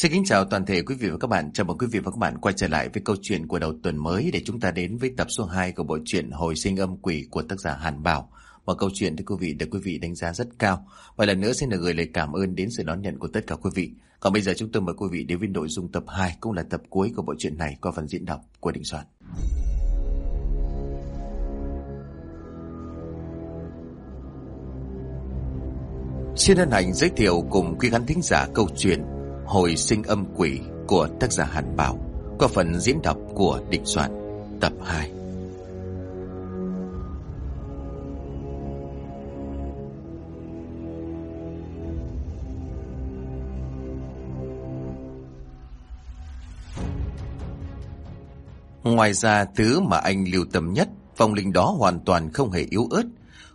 Xin kính chào toàn thể quý vị và các bạn. Chào mừng quý vị và các bạn quay trở lại với câu chuyện của đầu tuần mới để chúng ta đến với tập số 2 của bộ truyện Hồi sinh âm quỷ của tác giả Hàn Bảo. Một câu chuyện thì quý vị, được quý vị đánh giá rất cao. Và lần nữa xin được gửi lời cảm ơn đến sự đón nhận của tất cả quý vị. Còn bây giờ chúng tôi mời quý vị đến với nội dung tập 2 cũng là tập cuối của bộ truyện này qua phần diễn đọc của Đình Soạn. Xin hân hạnh giới thiệu cùng quý khán thính giả câu chuyện Hồi sinh âm quỷ của tác giả Hàn Bảo qua phần diễn đọc của Định Soạn tập 2. Ngoài ra thứ mà anh lưu tâm nhất, vòng linh đó hoàn toàn không hề yếu ớt.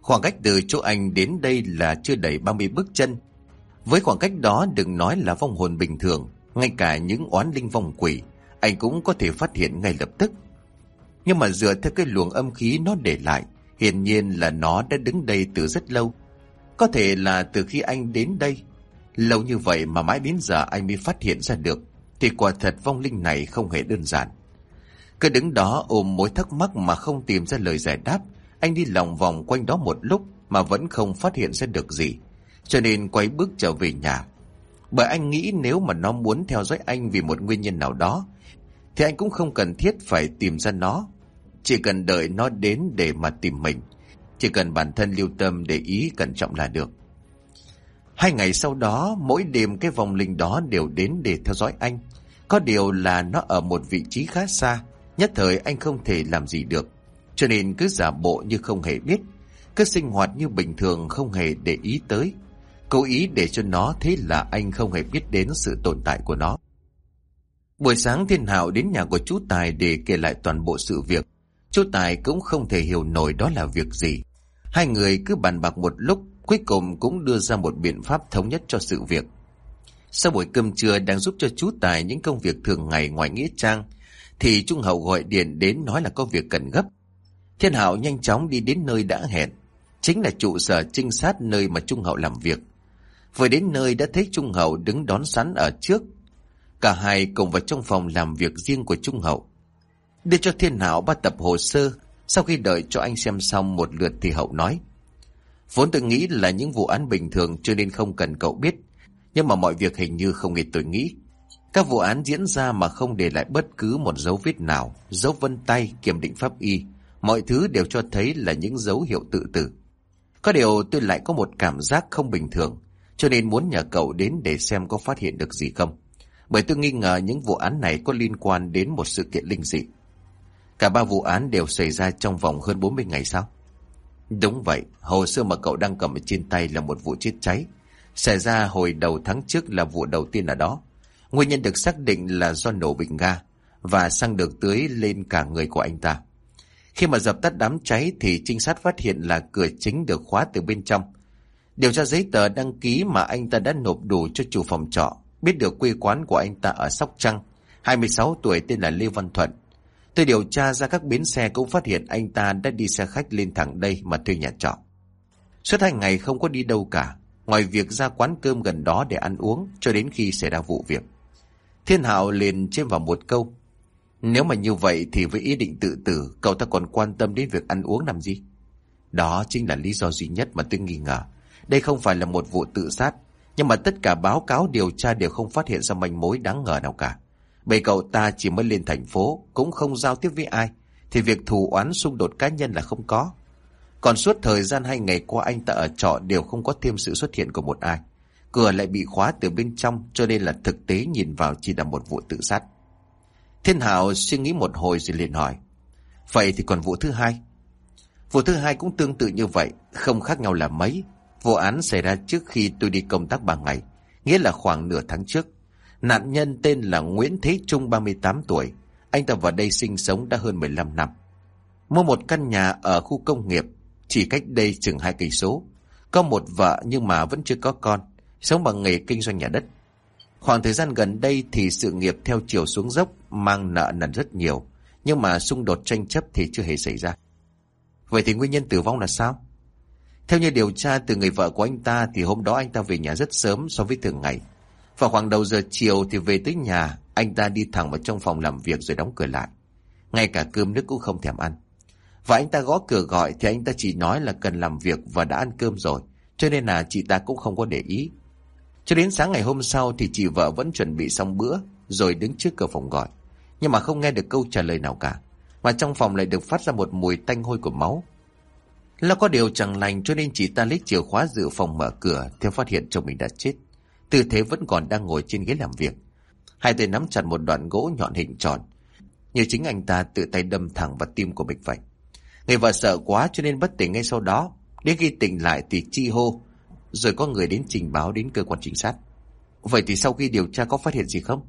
Khoảng cách từ chỗ anh đến đây là chưa đầy 30 bước chân. Với khoảng cách đó đừng nói là vong hồn bình thường, ngay cả những oán linh vong quỷ, anh cũng có thể phát hiện ngay lập tức. Nhưng mà dựa theo cái luồng âm khí nó để lại, hiển nhiên là nó đã đứng đây từ rất lâu. Có thể là từ khi anh đến đây, lâu như vậy mà mãi đến giờ anh mới phát hiện ra được, thì quả thật vong linh này không hề đơn giản. Cứ đứng đó ôm mối thắc mắc mà không tìm ra lời giải đáp, anh đi lòng vòng quanh đó một lúc mà vẫn không phát hiện ra được gì. Cho nên quay bước trở về nhà. Bởi anh nghĩ nếu mà nó muốn theo dõi anh vì một nguyên nhân nào đó, thì anh cũng không cần thiết phải tìm ra nó. Chỉ cần đợi nó đến để mà tìm mình. Chỉ cần bản thân lưu tâm để ý cẩn trọng là được. Hai ngày sau đó, mỗi đêm cái vòng linh đó đều đến để theo dõi anh. Có điều là nó ở một vị trí khá xa, nhất thời anh không thể làm gì được. Cho nên cứ giả bộ như không hề biết, cứ sinh hoạt như bình thường không hề để ý tới. Cố ý để cho nó thấy là anh không hề biết đến sự tồn tại của nó. Buổi sáng Thiên Hạo đến nhà của chú Tài để kể lại toàn bộ sự việc. Chú Tài cũng không thể hiểu nổi đó là việc gì. Hai người cứ bàn bạc một lúc, cuối cùng cũng đưa ra một biện pháp thống nhất cho sự việc. Sau buổi cơm trưa đang giúp cho chú Tài những công việc thường ngày ngoài nghĩa trang, thì Trung Hậu gọi điện đến nói là có việc cần gấp. Thiên Hạo nhanh chóng đi đến nơi đã hẹn, chính là trụ sở trinh sát nơi mà Trung Hậu làm việc. Vừa đến nơi đã thấy Trung Hậu đứng đón sẵn ở trước. Cả hai cùng vào trong phòng làm việc riêng của Trung Hậu. Đưa cho Thiên hảo ba tập hồ sơ, sau khi đợi cho anh xem xong một lượt thì Hậu nói. Vốn tôi nghĩ là những vụ án bình thường cho nên không cần cậu biết, nhưng mà mọi việc hình như không như tôi nghĩ. Các vụ án diễn ra mà không để lại bất cứ một dấu vết nào, dấu vân tay, kiểm định pháp y, mọi thứ đều cho thấy là những dấu hiệu tự tử. Có điều tôi lại có một cảm giác không bình thường, cho nên muốn nhờ cậu đến để xem có phát hiện được gì không. Bởi tôi nghi ngờ những vụ án này có liên quan đến một sự kiện linh dị. Cả ba vụ án đều xảy ra trong vòng hơn 40 ngày sau. Đúng vậy, hồ sơ mà cậu đang cầm ở trên tay là một vụ chết cháy. Xảy ra hồi đầu tháng trước là vụ đầu tiên ở đó. Nguyên nhân được xác định là do nổ bình ga và xăng được tưới lên cả người của anh ta. Khi mà dập tắt đám cháy thì trinh sát phát hiện là cửa chính được khóa từ bên trong. Điều tra giấy tờ đăng ký mà anh ta đã nộp đủ cho chủ phòng trọ, biết được quê quán của anh ta ở Sóc Trăng, 26 tuổi tên là Lê Văn Thuận. Tôi điều tra ra các bến xe cũng phát hiện anh ta đã đi xe khách lên thẳng đây mà thuê nhà trọ. Suốt hai ngày không có đi đâu cả, ngoài việc ra quán cơm gần đó để ăn uống cho đến khi xảy ra vụ việc. Thiên Hạo liền chêm vào một câu. Nếu mà như vậy thì với ý định tự tử, cậu ta còn quan tâm đến việc ăn uống làm gì? Đó chính là lý do duy nhất mà tôi nghi ngờ. Đây không phải là một vụ tự sát, nhưng mà tất cả báo cáo điều tra đều không phát hiện ra manh mối đáng ngờ nào cả. Bởi cậu ta chỉ mới lên thành phố, cũng không giao tiếp với ai, thì việc thù oán xung đột cá nhân là không có. Còn suốt thời gian hai ngày qua anh ta ở trọ đều không có thêm sự xuất hiện của một ai. Cửa lại bị khóa từ bên trong cho nên là thực tế nhìn vào chỉ là một vụ tự sát. Thiên Hảo suy nghĩ một hồi rồi liền hỏi. Vậy thì còn vụ thứ hai? Vụ thứ hai cũng tương tự như vậy, không khác nhau là mấy. Vụ án xảy ra trước khi tôi đi công tác 3 ngày, nghĩa là khoảng nửa tháng trước. Nạn nhân tên là Nguyễn Thế Trung 38 tuổi. Anh ta vào đây sinh sống đã hơn 15 năm. Mua một căn nhà ở khu công nghiệp, chỉ cách đây chừng hai cây số. Có một vợ nhưng mà vẫn chưa có con, sống bằng nghề kinh doanh nhà đất. Khoảng thời gian gần đây thì sự nghiệp theo chiều xuống dốc, mang nợ nần rất nhiều, nhưng mà xung đột tranh chấp thì chưa hề xảy ra. Vậy thì nguyên nhân tử vong là sao? Theo như điều tra từ người vợ của anh ta thì hôm đó anh ta về nhà rất sớm so với thường ngày. Vào khoảng đầu giờ chiều thì về tới nhà, anh ta đi thẳng vào trong phòng làm việc rồi đóng cửa lại. Ngay cả cơm nước cũng không thèm ăn. Và anh ta gõ cửa gọi thì anh ta chỉ nói là cần làm việc và đã ăn cơm rồi. Cho nên là chị ta cũng không có để ý. Cho đến sáng ngày hôm sau thì chị vợ vẫn chuẩn bị xong bữa rồi đứng trước cửa phòng gọi. Nhưng mà không nghe được câu trả lời nào cả. Mà trong phòng lại được phát ra một mùi tanh hôi của máu. Là có điều chẳng lành cho nên chị ta lấy chìa khóa dự phòng mở cửa theo phát hiện chồng mình đã chết. Tư thế vẫn còn đang ngồi trên ghế làm việc. Hai tay nắm chặt một đoạn gỗ nhọn hình tròn. Như chính anh ta tự tay đâm thẳng vào tim của mình vậy. Người vợ sợ quá cho nên bất tỉnh ngay sau đó. Đến khi tỉnh lại thì chi hô. Rồi có người đến trình báo đến cơ quan chính sát. Vậy thì sau khi điều tra có phát hiện gì không?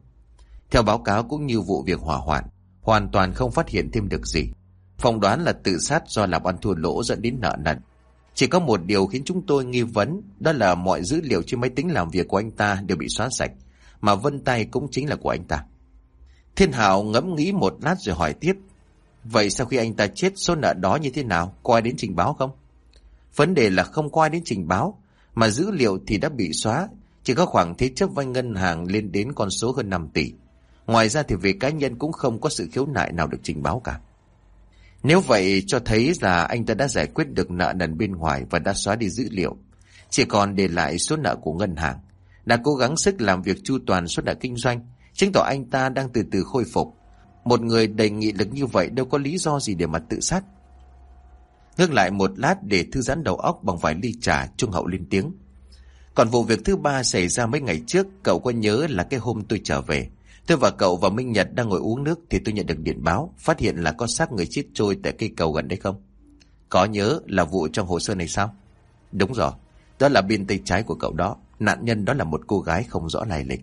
Theo báo cáo cũng như vụ việc hỏa hoạn. Hoàn toàn không phát hiện thêm được gì. Phòng đoán là tự sát do làm ăn thua lỗ dẫn đến nợ nần. Chỉ có một điều khiến chúng tôi nghi vấn, đó là mọi dữ liệu trên máy tính làm việc của anh ta đều bị xóa sạch, mà vân tay cũng chính là của anh ta. Thiên Hảo ngẫm nghĩ một lát rồi hỏi tiếp, vậy sau khi anh ta chết số nợ đó như thế nào, có ai đến trình báo không? Vấn đề là không có ai đến trình báo, mà dữ liệu thì đã bị xóa, chỉ có khoảng thế chấp vay ngân hàng lên đến con số hơn 5 tỷ. Ngoài ra thì về cá nhân cũng không có sự khiếu nại nào được trình báo cả. Nếu vậy cho thấy là anh ta đã giải quyết được nợ nần bên ngoài và đã xóa đi dữ liệu. Chỉ còn để lại số nợ của ngân hàng. Đã cố gắng sức làm việc chu toàn suốt nợ kinh doanh. Chứng tỏ anh ta đang từ từ khôi phục. Một người đầy nghị lực như vậy đâu có lý do gì để mà tự sát. Ngước lại một lát để thư giãn đầu óc bằng vài ly trà trung hậu lên tiếng. Còn vụ việc thứ ba xảy ra mấy ngày trước, cậu có nhớ là cái hôm tôi trở về. Tôi và cậu và Minh Nhật đang ngồi uống nước thì tôi nhận được điện báo, phát hiện là có xác người chết trôi tại cây cầu gần đây không? Có nhớ là vụ trong hồ sơ này sao? Đúng rồi, đó là bên tay trái của cậu đó. Nạn nhân đó là một cô gái không rõ lai lịch.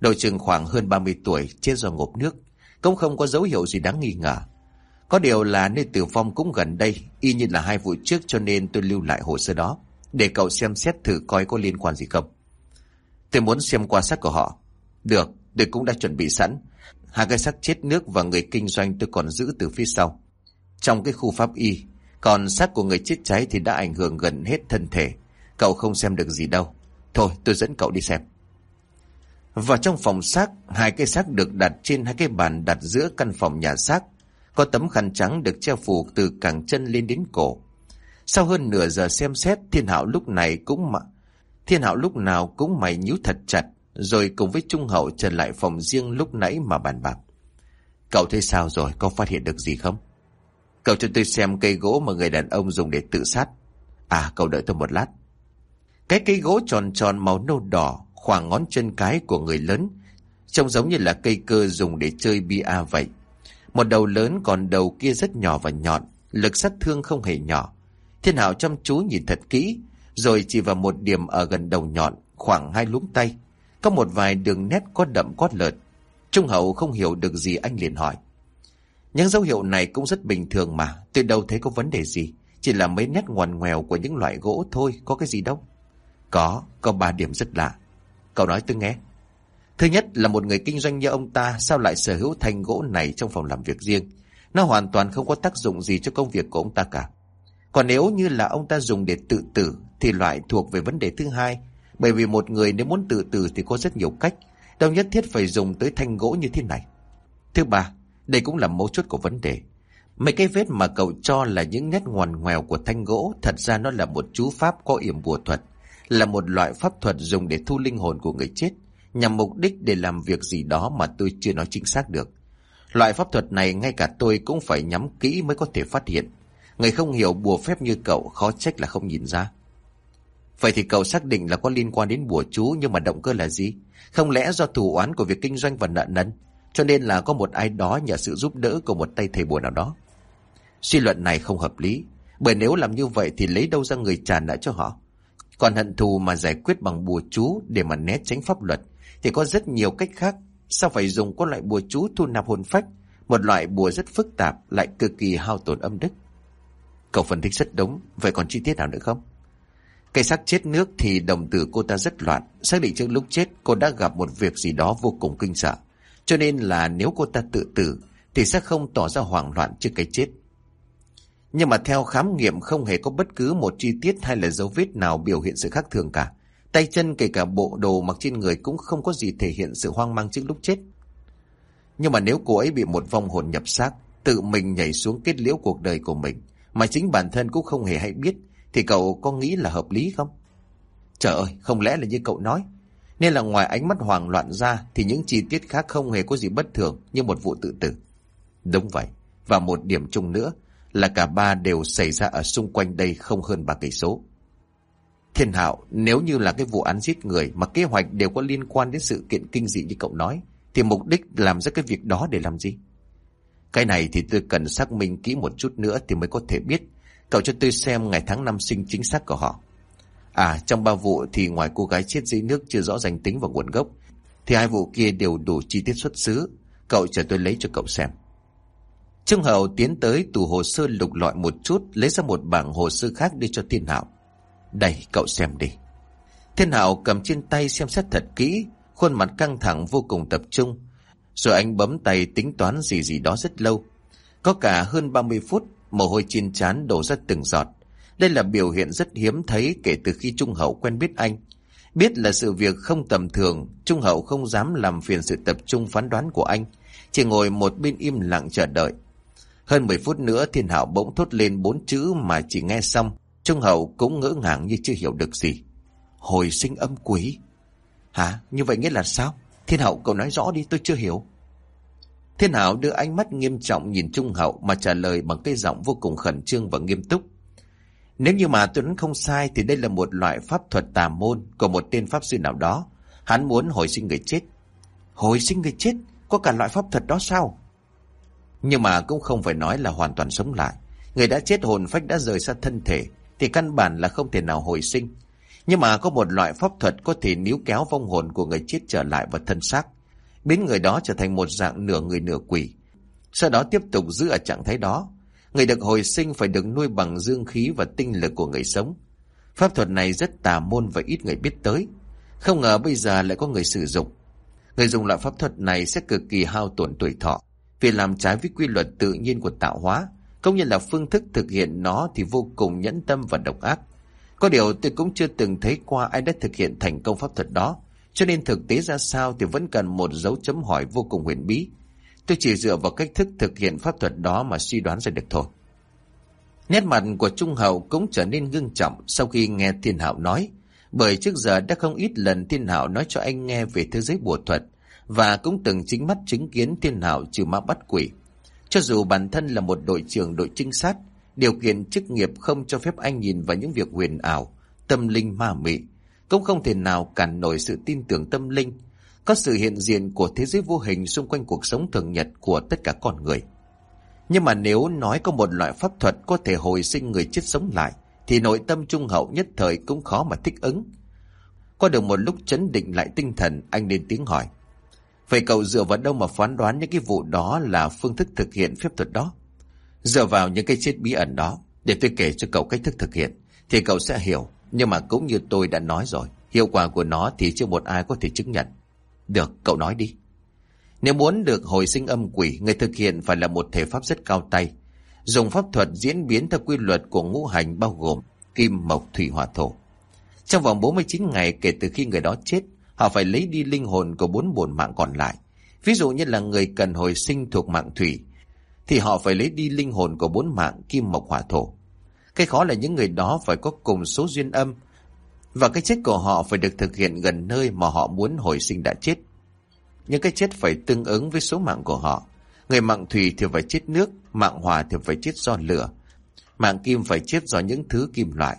Đội trường khoảng hơn 30 tuổi, chết do ngộp nước. Cũng không có dấu hiệu gì đáng nghi ngờ. Có điều là nơi tử vong cũng gần đây, y như là hai vụ trước cho nên tôi lưu lại hồ sơ đó. Để cậu xem xét thử coi có liên quan gì không. Tôi muốn xem qua xác của họ. Được, tôi cũng đã chuẩn bị sẵn. Hai cái xác chết nước và người kinh doanh tôi còn giữ từ phía sau. Trong cái khu pháp y, còn xác của người chết cháy thì đã ảnh hưởng gần hết thân thể. Cậu không xem được gì đâu. Thôi tôi dẫn cậu đi xem. Vào trong phòng xác, hai cái xác được đặt trên hai cái bàn đặt giữa căn phòng nhà xác. Có tấm khăn trắng được treo phủ từ cẳng chân lên đến cổ. Sau hơn nửa giờ xem xét, thiên hạo lúc này cũng mà... Thiên hạo lúc nào cũng mày nhíu thật chặt, rồi cùng với Trung Hậu trở lại phòng riêng lúc nãy mà bàn bạc. Cậu thấy sao rồi, có phát hiện được gì không? Cậu cho tôi xem cây gỗ mà người đàn ông dùng để tự sát. À, cậu đợi tôi một lát. Cái cây gỗ tròn tròn màu nâu đỏ, khoảng ngón chân cái của người lớn, trông giống như là cây cơ dùng để chơi bia vậy. Một đầu lớn còn đầu kia rất nhỏ và nhọn, lực sát thương không hề nhỏ. Thiên hảo chăm chú nhìn thật kỹ, rồi chỉ vào một điểm ở gần đầu nhọn, khoảng hai lúng tay. Có một vài đường nét có đậm có lợt. Trung hậu không hiểu được gì anh liền hỏi. Những dấu hiệu này cũng rất bình thường mà, từ đâu thấy có vấn đề gì. Chỉ là mấy nét ngoằn ngoèo của những loại gỗ thôi, có cái gì đâu. Có, có ba điểm rất lạ. Cậu nói tôi nghe. Thứ nhất là một người kinh doanh như ông ta sao lại sở hữu thanh gỗ này trong phòng làm việc riêng. Nó hoàn toàn không có tác dụng gì cho công việc của ông ta cả. Còn nếu như là ông ta dùng để tự tử thì loại thuộc về vấn đề thứ hai bởi vì một người nếu muốn tự tử thì có rất nhiều cách, đâu nhất thiết phải dùng tới thanh gỗ như thế này. Thứ ba, đây cũng là mấu chốt của vấn đề. Mấy cái vết mà cậu cho là những nét ngoằn ngoèo của thanh gỗ, thật ra nó là một chú pháp có yểm bùa thuật, là một loại pháp thuật dùng để thu linh hồn của người chết, nhằm mục đích để làm việc gì đó mà tôi chưa nói chính xác được. Loại pháp thuật này ngay cả tôi cũng phải nhắm kỹ mới có thể phát hiện. Người không hiểu bùa phép như cậu khó trách là không nhìn ra. Vậy thì cậu xác định là có liên quan đến bùa chú nhưng mà động cơ là gì? Không lẽ do thủ oán của việc kinh doanh và nợ nần? Cho nên là có một ai đó nhờ sự giúp đỡ của một tay thầy bùa nào đó. Suy luận này không hợp lý. Bởi nếu làm như vậy thì lấy đâu ra người trả nợ cho họ? Còn hận thù mà giải quyết bằng bùa chú để mà né tránh pháp luật thì có rất nhiều cách khác. Sao phải dùng có loại bùa chú thu nạp hồn phách? Một loại bùa rất phức tạp lại cực kỳ hao tổn âm đức. Cậu phân tích rất đúng, vậy còn chi tiết nào nữa không? Cái xác chết nước thì đồng tử cô ta rất loạn, xác định trước lúc chết cô đã gặp một việc gì đó vô cùng kinh sợ. Cho nên là nếu cô ta tự tử thì sẽ không tỏ ra hoảng loạn trước cái chết. Nhưng mà theo khám nghiệm không hề có bất cứ một chi tiết hay là dấu vết nào biểu hiện sự khác thường cả. Tay chân kể cả bộ đồ mặc trên người cũng không có gì thể hiện sự hoang mang trước lúc chết. Nhưng mà nếu cô ấy bị một vong hồn nhập xác, tự mình nhảy xuống kết liễu cuộc đời của mình, mà chính bản thân cũng không hề hay biết, thì cậu có nghĩ là hợp lý không? Trời ơi, không lẽ là như cậu nói? Nên là ngoài ánh mắt hoảng loạn ra thì những chi tiết khác không hề có gì bất thường như một vụ tự tử. Đúng vậy. Và một điểm chung nữa là cả ba đều xảy ra ở xung quanh đây không hơn ba cây số. Thiên Hạo, nếu như là cái vụ án giết người mà kế hoạch đều có liên quan đến sự kiện kinh dị như cậu nói, thì mục đích làm ra cái việc đó để làm gì? Cái này thì tôi cần xác minh kỹ một chút nữa thì mới có thể biết. Cậu cho tôi xem ngày tháng năm sinh chính xác của họ. À, trong ba vụ thì ngoài cô gái chết dưới nước chưa rõ danh tính và nguồn gốc, thì hai vụ kia đều đủ chi tiết xuất xứ. Cậu chờ tôi lấy cho cậu xem. Trương Hậu tiến tới tủ hồ sơ lục lọi một chút, lấy ra một bảng hồ sơ khác đi cho Thiên Hạo. Đây, cậu xem đi. Thiên Hạo cầm trên tay xem xét thật kỹ, khuôn mặt căng thẳng vô cùng tập trung. Rồi anh bấm tay tính toán gì gì đó rất lâu. Có cả hơn 30 phút, mồ hôi trên trán đổ ra từng giọt. Đây là biểu hiện rất hiếm thấy kể từ khi Trung Hậu quen biết anh. Biết là sự việc không tầm thường, Trung Hậu không dám làm phiền sự tập trung phán đoán của anh. Chỉ ngồi một bên im lặng chờ đợi. Hơn 10 phút nữa thiên hạo bỗng thốt lên bốn chữ mà chỉ nghe xong. Trung Hậu cũng ngỡ ngàng như chưa hiểu được gì. Hồi sinh âm quý. Hả? Như vậy nghĩa là sao? Thiên Hậu cậu nói rõ đi tôi chưa hiểu. Thiên Hảo đưa ánh mắt nghiêm trọng nhìn Trung Hậu mà trả lời bằng cái giọng vô cùng khẩn trương và nghiêm túc. Nếu như mà tôi không sai thì đây là một loại pháp thuật tà môn của một tên pháp sư nào đó. Hắn muốn hồi sinh người chết. Hồi sinh người chết? Có cả loại pháp thuật đó sao? Nhưng mà cũng không phải nói là hoàn toàn sống lại. Người đã chết hồn phách đã rời xa thân thể thì căn bản là không thể nào hồi sinh. Nhưng mà có một loại pháp thuật có thể níu kéo vong hồn của người chết trở lại vào thân xác, biến người đó trở thành một dạng nửa người nửa quỷ. Sau đó tiếp tục giữ ở trạng thái đó. Người được hồi sinh phải được nuôi bằng dương khí và tinh lực của người sống. Pháp thuật này rất tà môn và ít người biết tới. Không ngờ bây giờ lại có người sử dụng. Người dùng loại pháp thuật này sẽ cực kỳ hao tổn tuổi thọ vì làm trái với quy luật tự nhiên của tạo hóa, Công nhận là phương thức thực hiện nó thì vô cùng nhẫn tâm và độc ác. Có điều tôi cũng chưa từng thấy qua ai đã thực hiện thành công pháp thuật đó, cho nên thực tế ra sao thì vẫn cần một dấu chấm hỏi vô cùng huyền bí. Tôi chỉ dựa vào cách thức thực hiện pháp thuật đó mà suy đoán ra được thôi. Nét mặt của Trung Hậu cũng trở nên ngưng trọng sau khi nghe Thiên Hạo nói, bởi trước giờ đã không ít lần Thiên Hạo nói cho anh nghe về thế giới bùa thuật, và cũng từng chính mắt chứng kiến Thiên Hạo trừ ma bắt quỷ. Cho dù bản thân là một đội trưởng đội trinh sát, điều kiện chức nghiệp không cho phép anh nhìn vào những việc huyền ảo, tâm linh ma mị, cũng không thể nào cản nổi sự tin tưởng tâm linh, có sự hiện diện của thế giới vô hình xung quanh cuộc sống thường nhật của tất cả con người. Nhưng mà nếu nói có một loại pháp thuật có thể hồi sinh người chết sống lại, thì nội tâm trung hậu nhất thời cũng khó mà thích ứng. Qua được một lúc chấn định lại tinh thần, anh lên tiếng hỏi. Vậy cậu dựa vào đâu mà phán đoán những cái vụ đó là phương thức thực hiện phép thuật đó? Dựa vào những cái chết bí ẩn đó, để tôi kể cho cậu cách thức thực hiện, thì cậu sẽ hiểu. Nhưng mà cũng như tôi đã nói rồi, hiệu quả của nó thì chưa một ai có thể chứng nhận. Được, cậu nói đi. Nếu muốn được hồi sinh âm quỷ, người thực hiện phải là một thể pháp rất cao tay. Dùng pháp thuật diễn biến theo quy luật của ngũ hành bao gồm kim, mộc, thủy, hỏa, thổ. Trong vòng 49 ngày kể từ khi người đó chết, họ phải lấy đi linh hồn của bốn bổn mạng còn lại. Ví dụ như là người cần hồi sinh thuộc mạng thủy, thì họ phải lấy đi linh hồn của bốn mạng kim mộc hỏa thổ. Cái khó là những người đó phải có cùng số duyên âm, và cái chết của họ phải được thực hiện gần nơi mà họ muốn hồi sinh đã chết. Những cái chết phải tương ứng với số mạng của họ. Người mạng thủy thì phải chết nước, mạng hỏa thì phải chết do lửa. Mạng kim phải chết do những thứ kim loại.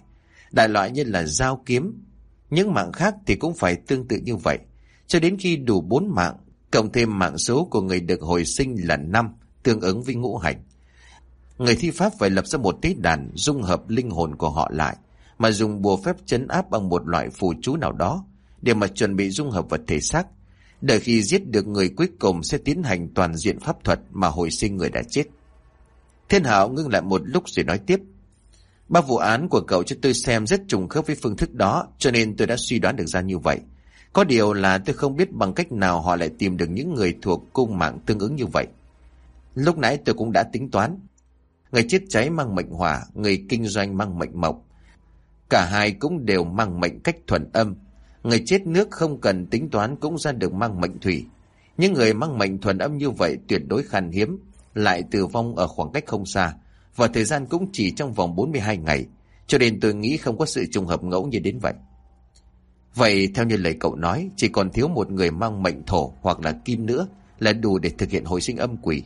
Đại loại như là dao kiếm, những mạng khác thì cũng phải tương tự như vậy. Cho đến khi đủ bốn mạng, cộng thêm mạng số của người được hồi sinh là 5, tương ứng với ngũ hành. Người thi pháp phải lập ra một tế đàn dung hợp linh hồn của họ lại, mà dùng bùa phép chấn áp bằng một loại phù chú nào đó, để mà chuẩn bị dung hợp vật thể xác. Đợi khi giết được người cuối cùng sẽ tiến hành toàn diện pháp thuật mà hồi sinh người đã chết. Thiên Hảo ngưng lại một lúc rồi nói tiếp. Ba vụ án của cậu cho tôi xem rất trùng khớp với phương thức đó, cho nên tôi đã suy đoán được ra như vậy. Có điều là tôi không biết bằng cách nào họ lại tìm được những người thuộc cung mạng tương ứng như vậy. Lúc nãy tôi cũng đã tính toán. Người chết cháy mang mệnh hỏa, người kinh doanh mang mệnh mộc. Cả hai cũng đều mang mệnh cách thuần âm. Người chết nước không cần tính toán cũng ra được mang mệnh thủy. Những người mang mệnh thuần âm như vậy tuyệt đối khan hiếm, lại tử vong ở khoảng cách không xa, và thời gian cũng chỉ trong vòng 42 ngày, cho nên tôi nghĩ không có sự trùng hợp ngẫu như đến vậy. Vậy theo như lời cậu nói, chỉ còn thiếu một người mang mệnh thổ hoặc là kim nữa là đủ để thực hiện hồi sinh âm quỷ.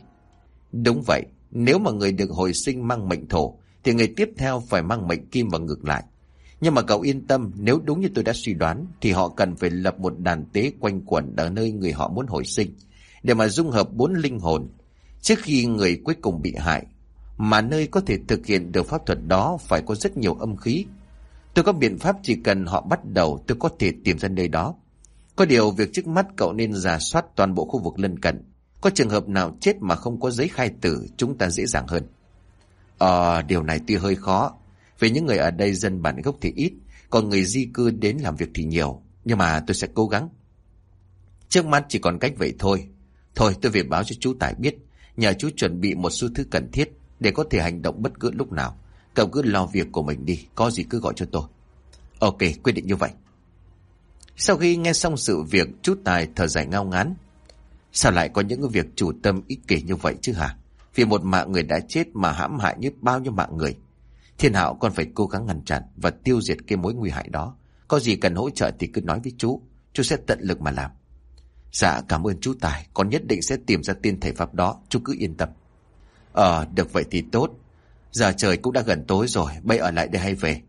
Đúng vậy, nếu mà người được hồi sinh mang mệnh thổ, thì người tiếp theo phải mang mệnh kim và ngược lại. Nhưng mà cậu yên tâm, nếu đúng như tôi đã suy đoán, thì họ cần phải lập một đàn tế quanh quẩn ở nơi người họ muốn hồi sinh, để mà dung hợp bốn linh hồn, trước khi người cuối cùng bị hại. Mà nơi có thể thực hiện được pháp thuật đó phải có rất nhiều âm khí. Tôi có biện pháp chỉ cần họ bắt đầu tôi có thể tìm ra nơi đó. Có điều việc trước mắt cậu nên giả soát toàn bộ khu vực lân cận. Có trường hợp nào chết mà không có giấy khai tử chúng ta dễ dàng hơn. Ờ, điều này tuy hơi khó. Vì những người ở đây dân bản gốc thì ít, còn người di cư đến làm việc thì nhiều. Nhưng mà tôi sẽ cố gắng. Trước mắt chỉ còn cách vậy thôi. Thôi tôi về báo cho chú Tài biết. Nhờ chú chuẩn bị một số thứ cần thiết để có thể hành động bất cứ lúc nào. Cậu cứ lo việc của mình đi, có gì cứ gọi cho tôi. Ok, quyết định như vậy. Sau khi nghe xong sự việc, chú Tài thở dài ngao ngán. Sao lại có những việc chủ tâm ích kỷ như vậy chứ hả? Vì một mạng người đã chết mà hãm hại như bao nhiêu mạng người. Thiên hạo còn phải cố gắng ngăn chặn và tiêu diệt cái mối nguy hại đó. Có gì cần hỗ trợ thì cứ nói với chú. Chú sẽ tận lực mà làm. Dạ cảm ơn chú Tài. Con nhất định sẽ tìm ra tiên thể pháp đó. Chú cứ yên tâm. Ờ được vậy thì tốt. Giờ trời cũng đã gần tối rồi. Bây ở lại đây hay về?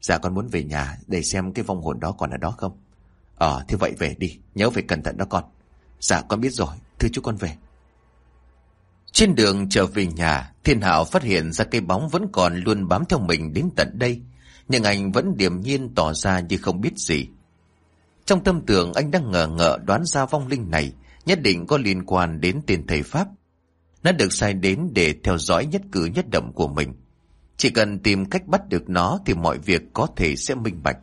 Dạ con muốn về nhà để xem cái vong hồn đó còn ở đó không. Ờ thì vậy về đi. Nhớ phải cẩn thận đó con. Dạ con biết rồi. Thưa chú con về. Trên đường trở về nhà, Thiên Hạo phát hiện ra cây bóng vẫn còn luôn bám theo mình đến tận đây. Nhưng anh vẫn điềm nhiên tỏ ra như không biết gì. Trong tâm tưởng anh đang ngờ ngợ đoán ra vong linh này nhất định có liên quan đến tên thầy Pháp. Nó được sai đến để theo dõi nhất cử nhất động của mình. Chỉ cần tìm cách bắt được nó thì mọi việc có thể sẽ minh bạch.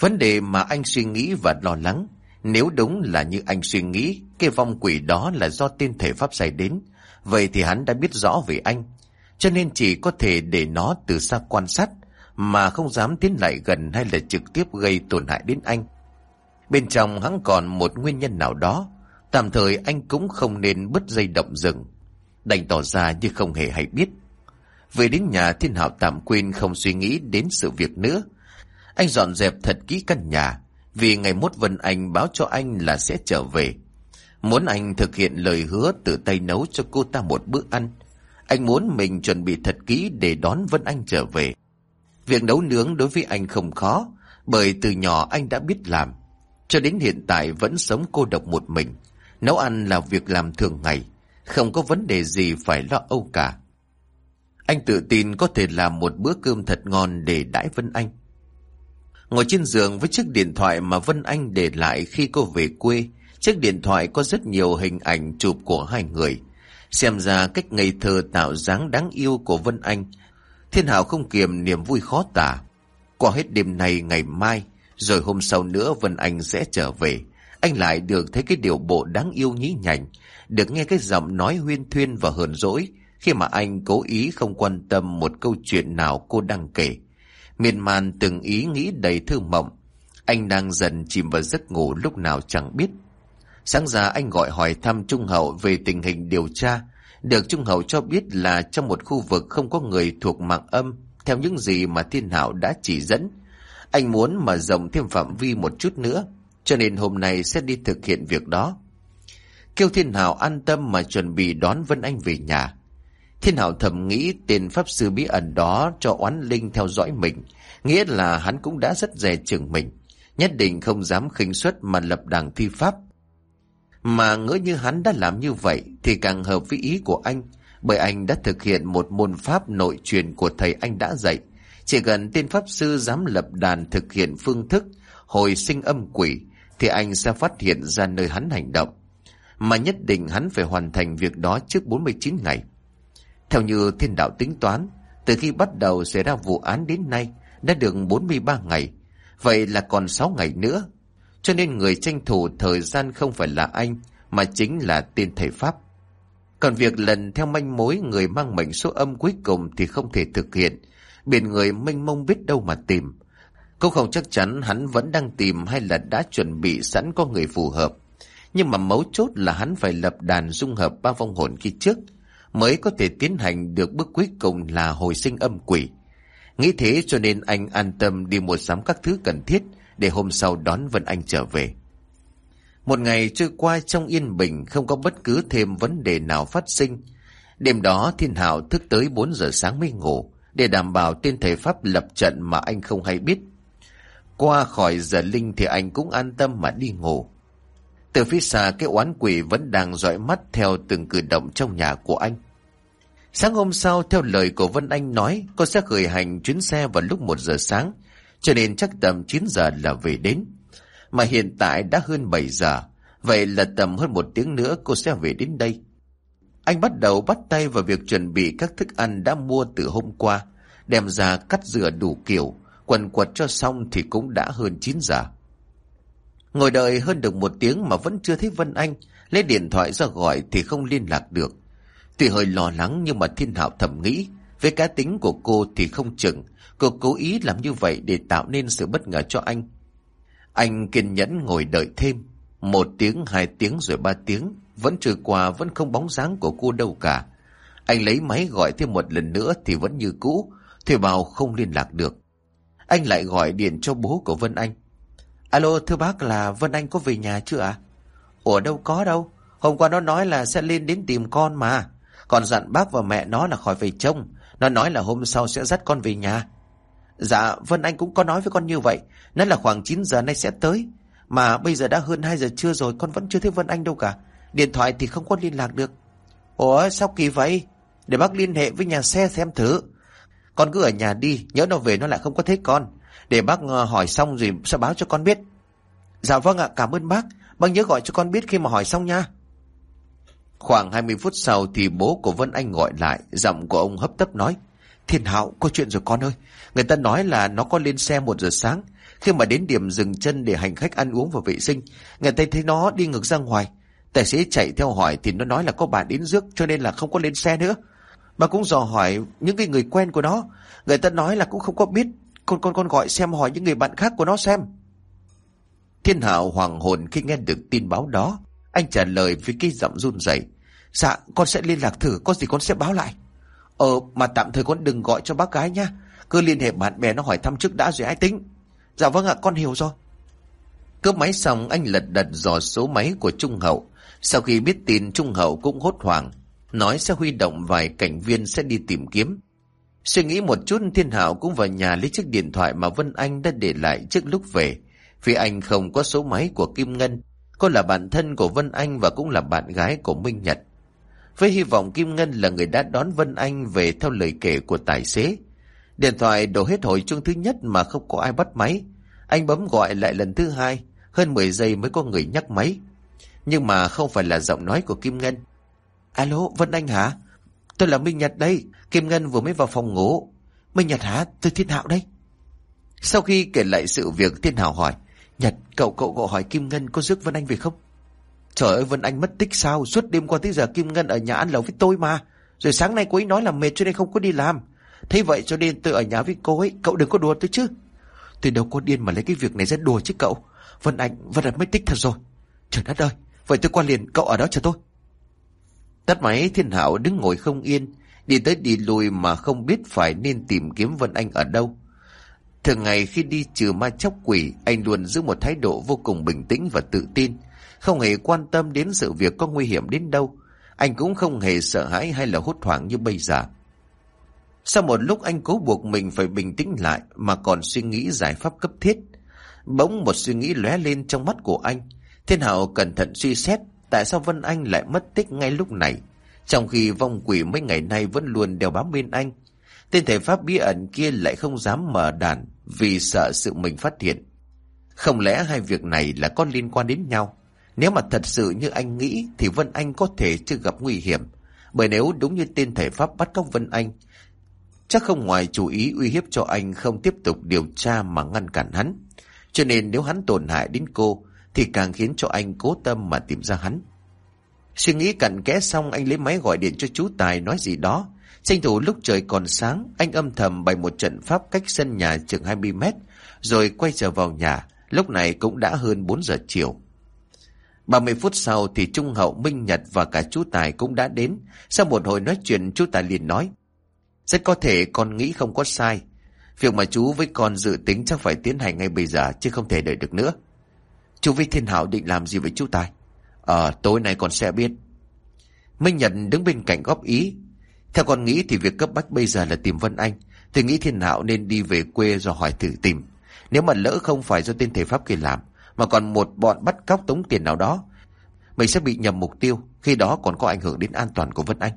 Vấn đề mà anh suy nghĩ và lo lắng, nếu đúng là như anh suy nghĩ, cái vong quỷ đó là do tên thể Pháp sai đến, Vậy thì hắn đã biết rõ về anh. Cho nên chỉ có thể để nó từ xa quan sát Mà không dám tiến lại gần hay là trực tiếp gây tổn hại đến anh. Bên trong hắn còn một nguyên nhân nào đó Tạm thời anh cũng không nên bứt dây động rừng. Đành tỏ ra như không hề hay biết. Về đến nhà thiên hạo tạm quên không suy nghĩ đến sự việc nữa. Anh dọn dẹp thật kỹ căn nhà vì ngày mốt Vân Anh báo cho anh là sẽ trở về Muốn anh thực hiện lời hứa tự tay nấu cho cô ta một bữa ăn. Anh muốn mình chuẩn bị thật kỹ để đón Vân Anh trở về. Việc nấu nướng đối với anh không khó, bởi từ nhỏ anh đã biết làm. Cho đến hiện tại vẫn sống cô độc một mình. Nấu ăn là việc làm thường ngày, không có vấn đề gì phải lo âu cả. Anh tự tin có thể làm một bữa cơm thật ngon để đãi Vân Anh. Ngồi trên giường với chiếc điện thoại mà Vân Anh để lại khi cô về quê, Chiếc điện thoại có rất nhiều hình ảnh chụp của hai người. Xem ra cách ngây thơ tạo dáng đáng yêu của Vân Anh. Thiên Hảo không kiềm niềm vui khó tả. Qua hết đêm nay ngày mai, rồi hôm sau nữa Vân Anh sẽ trở về. Anh lại được thấy cái điều bộ đáng yêu nhí nhảnh, được nghe cái giọng nói huyên thuyên và hờn dỗi khi mà anh cố ý không quan tâm một câu chuyện nào cô đang kể. Miên man từng ý nghĩ đầy thư mộng. Anh đang dần chìm vào giấc ngủ lúc nào chẳng biết. Sáng ra anh gọi hỏi thăm Trung Hậu về tình hình điều tra. Được Trung Hậu cho biết là trong một khu vực không có người thuộc mạng âm, theo những gì mà Thiên Hạo đã chỉ dẫn. Anh muốn mở rộng thêm phạm vi một chút nữa, cho nên hôm nay sẽ đi thực hiện việc đó. Kêu Thiên Hạo an tâm mà chuẩn bị đón Vân Anh về nhà. Thiên hảo thầm nghĩ tên Pháp Sư bí ẩn đó cho oán linh theo dõi mình, nghĩa là hắn cũng đã rất dè chừng mình, nhất định không dám khinh suất mà lập đảng thi pháp. Mà ngỡ như hắn đã làm như vậy thì càng hợp với ý của anh, bởi anh đã thực hiện một môn pháp nội truyền của thầy anh đã dạy. Chỉ cần tên pháp sư dám lập đàn thực hiện phương thức hồi sinh âm quỷ thì anh sẽ phát hiện ra nơi hắn hành động. Mà nhất định hắn phải hoàn thành việc đó trước 49 ngày. Theo như thiên đạo tính toán, từ khi bắt đầu xảy ra vụ án đến nay đã được 43 ngày. Vậy là còn 6 ngày nữa cho nên người tranh thủ thời gian không phải là anh, mà chính là tên thầy Pháp. Còn việc lần theo manh mối người mang mệnh số âm cuối cùng thì không thể thực hiện. Biển người mênh mông biết đâu mà tìm. Cô không chắc chắn hắn vẫn đang tìm hay là đã chuẩn bị sẵn có người phù hợp. Nhưng mà mấu chốt là hắn phải lập đàn dung hợp ba vong hồn khi trước mới có thể tiến hành được bước cuối cùng là hồi sinh âm quỷ. Nghĩ thế cho nên anh an tâm đi mua sắm các thứ cần thiết để hôm sau đón Vân Anh trở về. Một ngày trôi qua trong yên bình, không có bất cứ thêm vấn đề nào phát sinh. Đêm đó Thiên Hảo thức tới 4 giờ sáng mới ngủ, để đảm bảo tên thầy Pháp lập trận mà anh không hay biết. Qua khỏi giờ linh thì anh cũng an tâm mà đi ngủ. Từ phía xa cái oán quỷ vẫn đang dõi mắt theo từng cử động trong nhà của anh. Sáng hôm sau, theo lời của Vân Anh nói, cô sẽ khởi hành chuyến xe vào lúc 1 giờ sáng, cho nên chắc tầm 9 giờ là về đến. Mà hiện tại đã hơn 7 giờ, vậy là tầm hơn một tiếng nữa cô sẽ về đến đây. Anh bắt đầu bắt tay vào việc chuẩn bị các thức ăn đã mua từ hôm qua, đem ra cắt rửa đủ kiểu, quần quật cho xong thì cũng đã hơn 9 giờ. Ngồi đợi hơn được một tiếng mà vẫn chưa thấy Vân Anh, lấy điện thoại ra gọi thì không liên lạc được. Tuy hơi lo lắng nhưng mà thiên hạo thầm nghĩ, với cá tính của cô thì không chừng, cô cố ý làm như vậy để tạo nên sự bất ngờ cho anh. Anh kiên nhẫn ngồi đợi thêm, một tiếng, hai tiếng rồi ba tiếng, vẫn trôi qua vẫn không bóng dáng của cô đâu cả. Anh lấy máy gọi thêm một lần nữa thì vẫn như cũ, thuê Bảo không liên lạc được. Anh lại gọi điện cho bố của Vân Anh. Alo, thưa bác là Vân Anh có về nhà chưa ạ? À? Ủa đâu có đâu, hôm qua nó nói là sẽ lên đến tìm con mà. Còn dặn bác và mẹ nó là khỏi về trông, nó nói là hôm sau sẽ dắt con về nhà. Dạ, Vân Anh cũng có nói với con như vậy, Nó là khoảng 9 giờ nay sẽ tới. Mà bây giờ đã hơn 2 giờ trưa rồi, con vẫn chưa thấy Vân Anh đâu cả. Điện thoại thì không có liên lạc được. Ủa, sao kỳ vậy? Để bác liên hệ với nhà xe xem thử. Con cứ ở nhà đi, nhớ nó về nó lại không có thấy con. Để bác ờ, hỏi xong rồi sẽ báo cho con biết. Dạ vâng ạ, cảm ơn bác. Bác nhớ gọi cho con biết khi mà hỏi xong nha. Khoảng 20 phút sau thì bố của Vân Anh gọi lại, giọng của ông hấp tấp nói. Thiên Hạo, có chuyện rồi con ơi. Người ta nói là nó có lên xe một giờ sáng. Khi mà đến điểm dừng chân để hành khách ăn uống và vệ sinh, người ta thấy nó đi ngược ra ngoài. Tài xế chạy theo hỏi thì nó nói là có bạn đến rước cho nên là không có lên xe nữa. Mà cũng dò hỏi những cái người quen của nó. Người ta nói là cũng không có biết. Con con con gọi xem hỏi những người bạn khác của nó xem. Thiên Hạo hoàng hồn khi nghe được tin báo đó. Anh trả lời với cái giọng run rẩy. Dạ, con sẽ liên lạc thử, có gì con sẽ báo lại. Ờ, mà tạm thời con đừng gọi cho bác gái nha. Cứ liên hệ bạn bè nó hỏi thăm trước đã rồi ai tính. Dạ vâng ạ, con hiểu rồi. Cướp máy xong anh lật đật dò số máy của Trung Hậu. Sau khi biết tin Trung Hậu cũng hốt hoảng. Nói sẽ huy động vài cảnh viên sẽ đi tìm kiếm. Suy nghĩ một chút Thiên Hảo cũng vào nhà lấy chiếc điện thoại mà Vân Anh đã để lại trước lúc về. Vì anh không có số máy của Kim Ngân. Cô là bạn thân của Vân Anh và cũng là bạn gái của Minh Nhật. Với hy vọng Kim Ngân là người đã đón Vân Anh về theo lời kể của tài xế. Điện thoại đổ hết hồi chuông thứ nhất mà không có ai bắt máy. Anh bấm gọi lại lần thứ hai, hơn 10 giây mới có người nhắc máy. Nhưng mà không phải là giọng nói của Kim Ngân. Alo, Vân Anh hả? Tôi là Minh Nhật đây, Kim Ngân vừa mới vào phòng ngủ. Minh Nhật hả? Tôi Thiên Hạo đây. Sau khi kể lại sự việc Thiên Hạo hỏi, Nhật, cậu cậu gọi hỏi Kim Ngân có rước Vân Anh về không? Trời ơi Vân Anh mất tích sao Suốt đêm qua tới giờ Kim Ngân ở nhà ăn lẩu với tôi mà Rồi sáng nay cô ấy nói là mệt cho nên không có đi làm Thế vậy cho nên tôi ở nhà với cô ấy Cậu đừng có đùa tôi chứ Tôi đâu có điên mà lấy cái việc này ra đùa chứ cậu Vân Anh Vân Anh mất tích thật rồi Trời đất ơi Vậy tôi qua liền cậu ở đó chờ tôi Tắt máy thiên hảo đứng ngồi không yên Đi tới đi lui mà không biết phải nên tìm kiếm Vân Anh ở đâu Thường ngày khi đi trừ ma chóc quỷ, Anh luôn giữ một thái độ vô cùng bình tĩnh và tự tin, không hề quan tâm đến sự việc có nguy hiểm đến đâu. Anh cũng không hề sợ hãi hay là hốt hoảng như bây giờ. Sau một lúc anh cố buộc mình phải bình tĩnh lại mà còn suy nghĩ giải pháp cấp thiết. Bỗng một suy nghĩ lóe lên trong mắt của anh. Thiên Hảo cẩn thận suy xét tại sao Vân Anh lại mất tích ngay lúc này. Trong khi vong quỷ mấy ngày nay vẫn luôn đeo bám bên anh. Tên thể pháp bí ẩn kia lại không dám mở đàn vì sợ sự mình phát hiện. Không lẽ hai việc này là có liên quan đến nhau? Nếu mà thật sự như anh nghĩ thì Vân Anh có thể chưa gặp nguy hiểm. Bởi nếu đúng như tên thể pháp bắt cóc Vân Anh, chắc không ngoài chủ ý uy hiếp cho anh không tiếp tục điều tra mà ngăn cản hắn. Cho nên nếu hắn tổn hại đến cô, thì càng khiến cho anh cố tâm mà tìm ra hắn. Suy nghĩ cặn kẽ xong anh lấy máy gọi điện cho chú Tài nói gì đó, Tranh thủ lúc trời còn sáng, anh âm thầm bày một trận pháp cách sân nhà chừng 20 mét, rồi quay trở vào nhà, lúc này cũng đã hơn 4 giờ chiều. 30 phút sau thì Trung Hậu, Minh Nhật và cả chú Tài cũng đã đến. Sau một hồi nói chuyện, chú Tài liền nói. Rất có thể con nghĩ không có sai. Việc mà chú với con dự tính chắc phải tiến hành ngay bây giờ, chứ không thể đợi được nữa. Chú với Thiên Hảo định làm gì với chú Tài? Ờ, tối nay con sẽ biết. Minh Nhật đứng bên cạnh góp ý. Theo con nghĩ thì việc cấp bách bây giờ là tìm Vân Anh. thì nghĩ Thiên hạo nên đi về quê rồi hỏi thử tìm. Nếu mà lỡ không phải do tên thể pháp kia làm, mà còn một bọn bắt cóc tống tiền nào đó, mình sẽ bị nhầm mục tiêu, khi đó còn có ảnh hưởng đến an toàn của Vân Anh.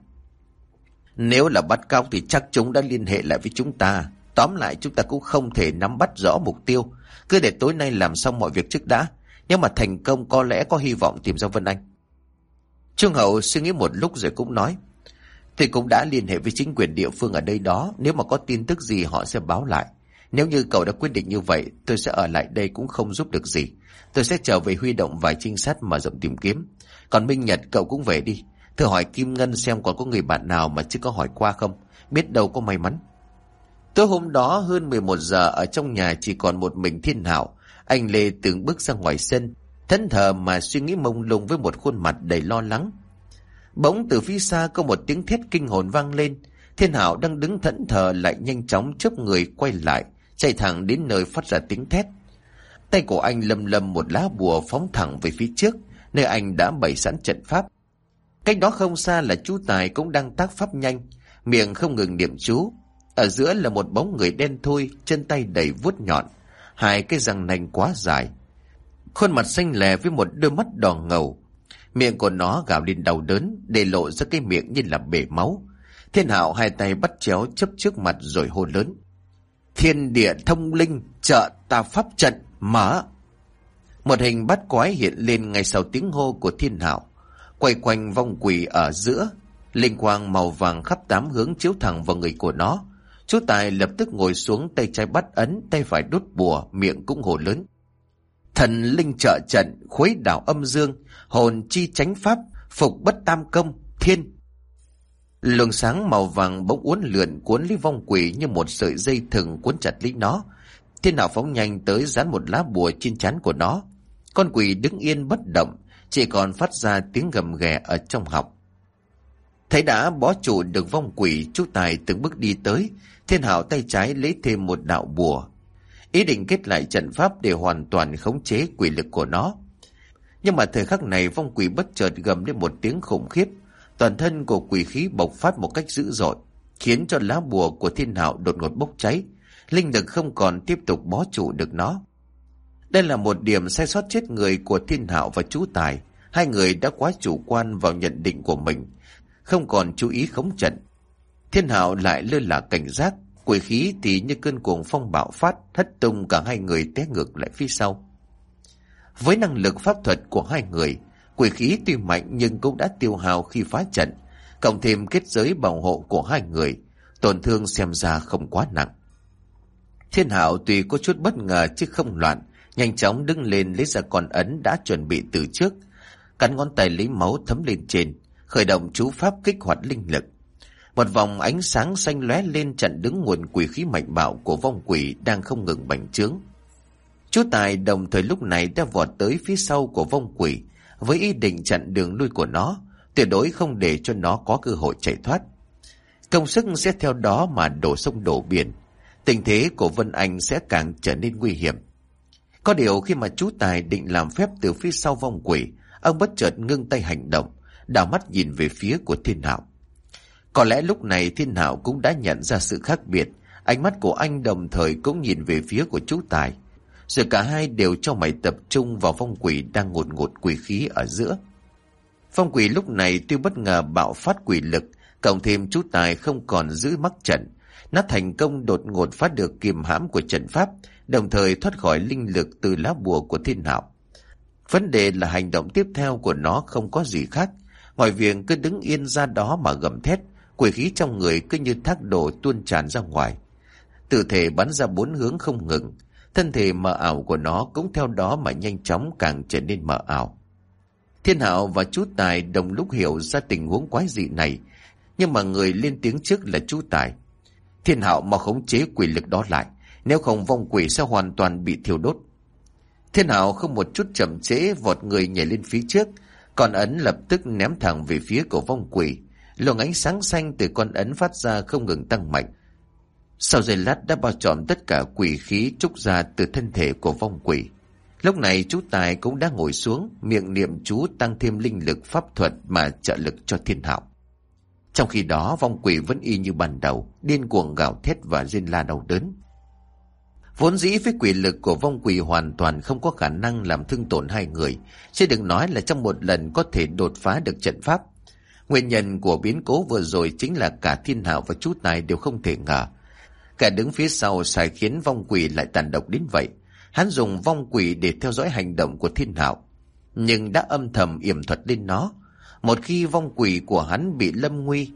Nếu là bắt cóc thì chắc chúng đã liên hệ lại với chúng ta. Tóm lại chúng ta cũng không thể nắm bắt rõ mục tiêu. Cứ để tối nay làm xong mọi việc trước đã. Nhưng mà thành công có lẽ có hy vọng tìm ra Vân Anh. Trương Hậu suy nghĩ một lúc rồi cũng nói. Thì cũng đã liên hệ với chính quyền địa phương ở đây đó. Nếu mà có tin tức gì họ sẽ báo lại. Nếu như cậu đã quyết định như vậy, tôi sẽ ở lại đây cũng không giúp được gì. Tôi sẽ trở về huy động vài trinh sát mở rộng tìm kiếm. Còn Minh Nhật cậu cũng về đi. Thử hỏi Kim Ngân xem còn có người bạn nào mà chưa có hỏi qua không. Biết đâu có may mắn. Tối hôm đó hơn 11 giờ ở trong nhà chỉ còn một mình thiên hảo. Anh Lê từng bước ra ngoài sân. Thẫn thờ mà suy nghĩ mông lung với một khuôn mặt đầy lo lắng. Bỗng từ phía xa có một tiếng thét kinh hồn vang lên. Thiên hảo đang đứng thẫn thờ lại nhanh chóng chớp người quay lại chạy thẳng đến nơi phát ra tiếng thét. Tay của anh lầm lầm một lá bùa phóng thẳng về phía trước, nơi anh đã bày sẵn trận pháp. Cách đó không xa là chú Tài cũng đang tác pháp nhanh, miệng không ngừng niệm chú. Ở giữa là một bóng người đen thui, chân tay đầy vuốt nhọn, hai cái răng nanh quá dài. Khuôn mặt xanh lè với một đôi mắt đỏ ngầu. Miệng của nó gào lên đau đớn, để lộ ra cái miệng như là bể máu. Thiên hạo hai tay bắt chéo chấp trước mặt rồi hô lớn. Thiên địa thông linh, trợ ta pháp trận, mở. Một hình bắt quái hiện lên ngay sau tiếng hô của thiên hạo. Quay quanh vong quỷ ở giữa, linh quang màu vàng khắp tám hướng chiếu thẳng vào người của nó. Chú Tài lập tức ngồi xuống tay trái bắt ấn, tay phải đốt bùa, miệng cũng hồ lớn. Thần linh trợ trận, khuấy đảo âm dương, hồn chi tránh pháp, phục bất tam công, thiên, Luồng sáng màu vàng bỗng uốn lượn cuốn lấy vong quỷ như một sợi dây thừng cuốn chặt lấy nó. Thiên nào phóng nhanh tới dán một lá bùa trên chán của nó. Con quỷ đứng yên bất động, chỉ còn phát ra tiếng gầm ghè ở trong học. Thấy đã bó trụ được vong quỷ, chú Tài từng bước đi tới, thiên hảo tay trái lấy thêm một đạo bùa. Ý định kết lại trận pháp để hoàn toàn khống chế quỷ lực của nó. Nhưng mà thời khắc này vong quỷ bất chợt gầm lên một tiếng khủng khiếp, Toàn thân của quỷ khí bộc phát một cách dữ dội, khiến cho lá bùa của thiên hạo đột ngột bốc cháy. Linh lực không còn tiếp tục bó trụ được nó. Đây là một điểm sai sót chết người của thiên hạo và chú Tài. Hai người đã quá chủ quan vào nhận định của mình, không còn chú ý khống trận. Thiên hạo lại lơ là cảnh giác, quỷ khí thì như cơn cuồng phong bạo phát, hất tung cả hai người té ngược lại phía sau. Với năng lực pháp thuật của hai người, Quỷ khí tuy mạnh nhưng cũng đã tiêu hao khi phá trận, cộng thêm kết giới bảo hộ của hai người, tổn thương xem ra không quá nặng. Thiên hạo tuy có chút bất ngờ chứ không loạn, nhanh chóng đứng lên lấy ra con ấn đã chuẩn bị từ trước, cắn ngón tay lấy máu thấm lên trên, khởi động chú pháp kích hoạt linh lực. Một vòng ánh sáng xanh lóe lên chặn đứng nguồn quỷ khí mạnh bạo của vong quỷ đang không ngừng bành trướng. Chú Tài đồng thời lúc này đã vọt tới phía sau của vong quỷ, với ý định chặn đường lui của nó, tuyệt đối không để cho nó có cơ hội chạy thoát. Công sức sẽ theo đó mà đổ sông đổ biển, tình thế của Vân Anh sẽ càng trở nên nguy hiểm. Có điều khi mà chú Tài định làm phép từ phía sau vong quỷ, ông bất chợt ngưng tay hành động, đảo mắt nhìn về phía của thiên hạo. Có lẽ lúc này thiên hạo cũng đã nhận ra sự khác biệt, ánh mắt của anh đồng thời cũng nhìn về phía của chú Tài. Rồi cả hai đều cho mày tập trung vào phong quỷ đang ngột ngột quỷ khí ở giữa. Phong quỷ lúc này tuy bất ngờ bạo phát quỷ lực, cộng thêm chú Tài không còn giữ mắc trận. Nó thành công đột ngột phát được kiềm hãm của trận pháp, đồng thời thoát khỏi linh lực từ lá bùa của thiên hạo. Vấn đề là hành động tiếp theo của nó không có gì khác, ngoài việc cứ đứng yên ra đó mà gầm thét, quỷ khí trong người cứ như thác đổ tuôn tràn ra ngoài. Tử thể bắn ra bốn hướng không ngừng, thân thể mờ ảo của nó cũng theo đó mà nhanh chóng càng trở nên mờ ảo. Thiên hạo và chú Tài đồng lúc hiểu ra tình huống quái dị này, Nhưng mà người lên tiếng trước là chú Tài. Thiên hạo mà khống chế quỷ lực đó lại. Nếu không vong quỷ sẽ hoàn toàn bị thiêu đốt. Thiên hạo không một chút chậm chế vọt người nhảy lên phía trước con ấn lập tức ném thẳng về phía của vong quỷ. Luồng ánh sáng xanh từ con ấn phát ra không ngừng tăng mạnh. Sau giây lát đã bao trọn tất cả quỷ khí trúc ra từ thân thể của vong quỷ. Lúc này chú Tài cũng đã ngồi xuống, miệng niệm chú tăng thêm linh lực pháp thuật mà trợ lực cho thiên hạo. Trong khi đó vong quỷ vẫn y như ban đầu, điên cuồng gào thét và rên la đau đớn. Vốn dĩ với quỷ lực của vong quỷ hoàn toàn không có khả năng làm thương tổn hai người, chứ đừng nói là trong một lần có thể đột phá được trận pháp. Nguyên nhân của biến cố vừa rồi chính là cả thiên hạo và chú Tài đều không thể ngờ. Cả đứng phía sau xài khiến vong quỷ lại tàn độc đến vậy. Hắn dùng vong quỷ để theo dõi hành động của thiên hạo, nhưng đã âm thầm yểm thuật lên nó. Một khi vong quỷ của hắn bị lâm nguy,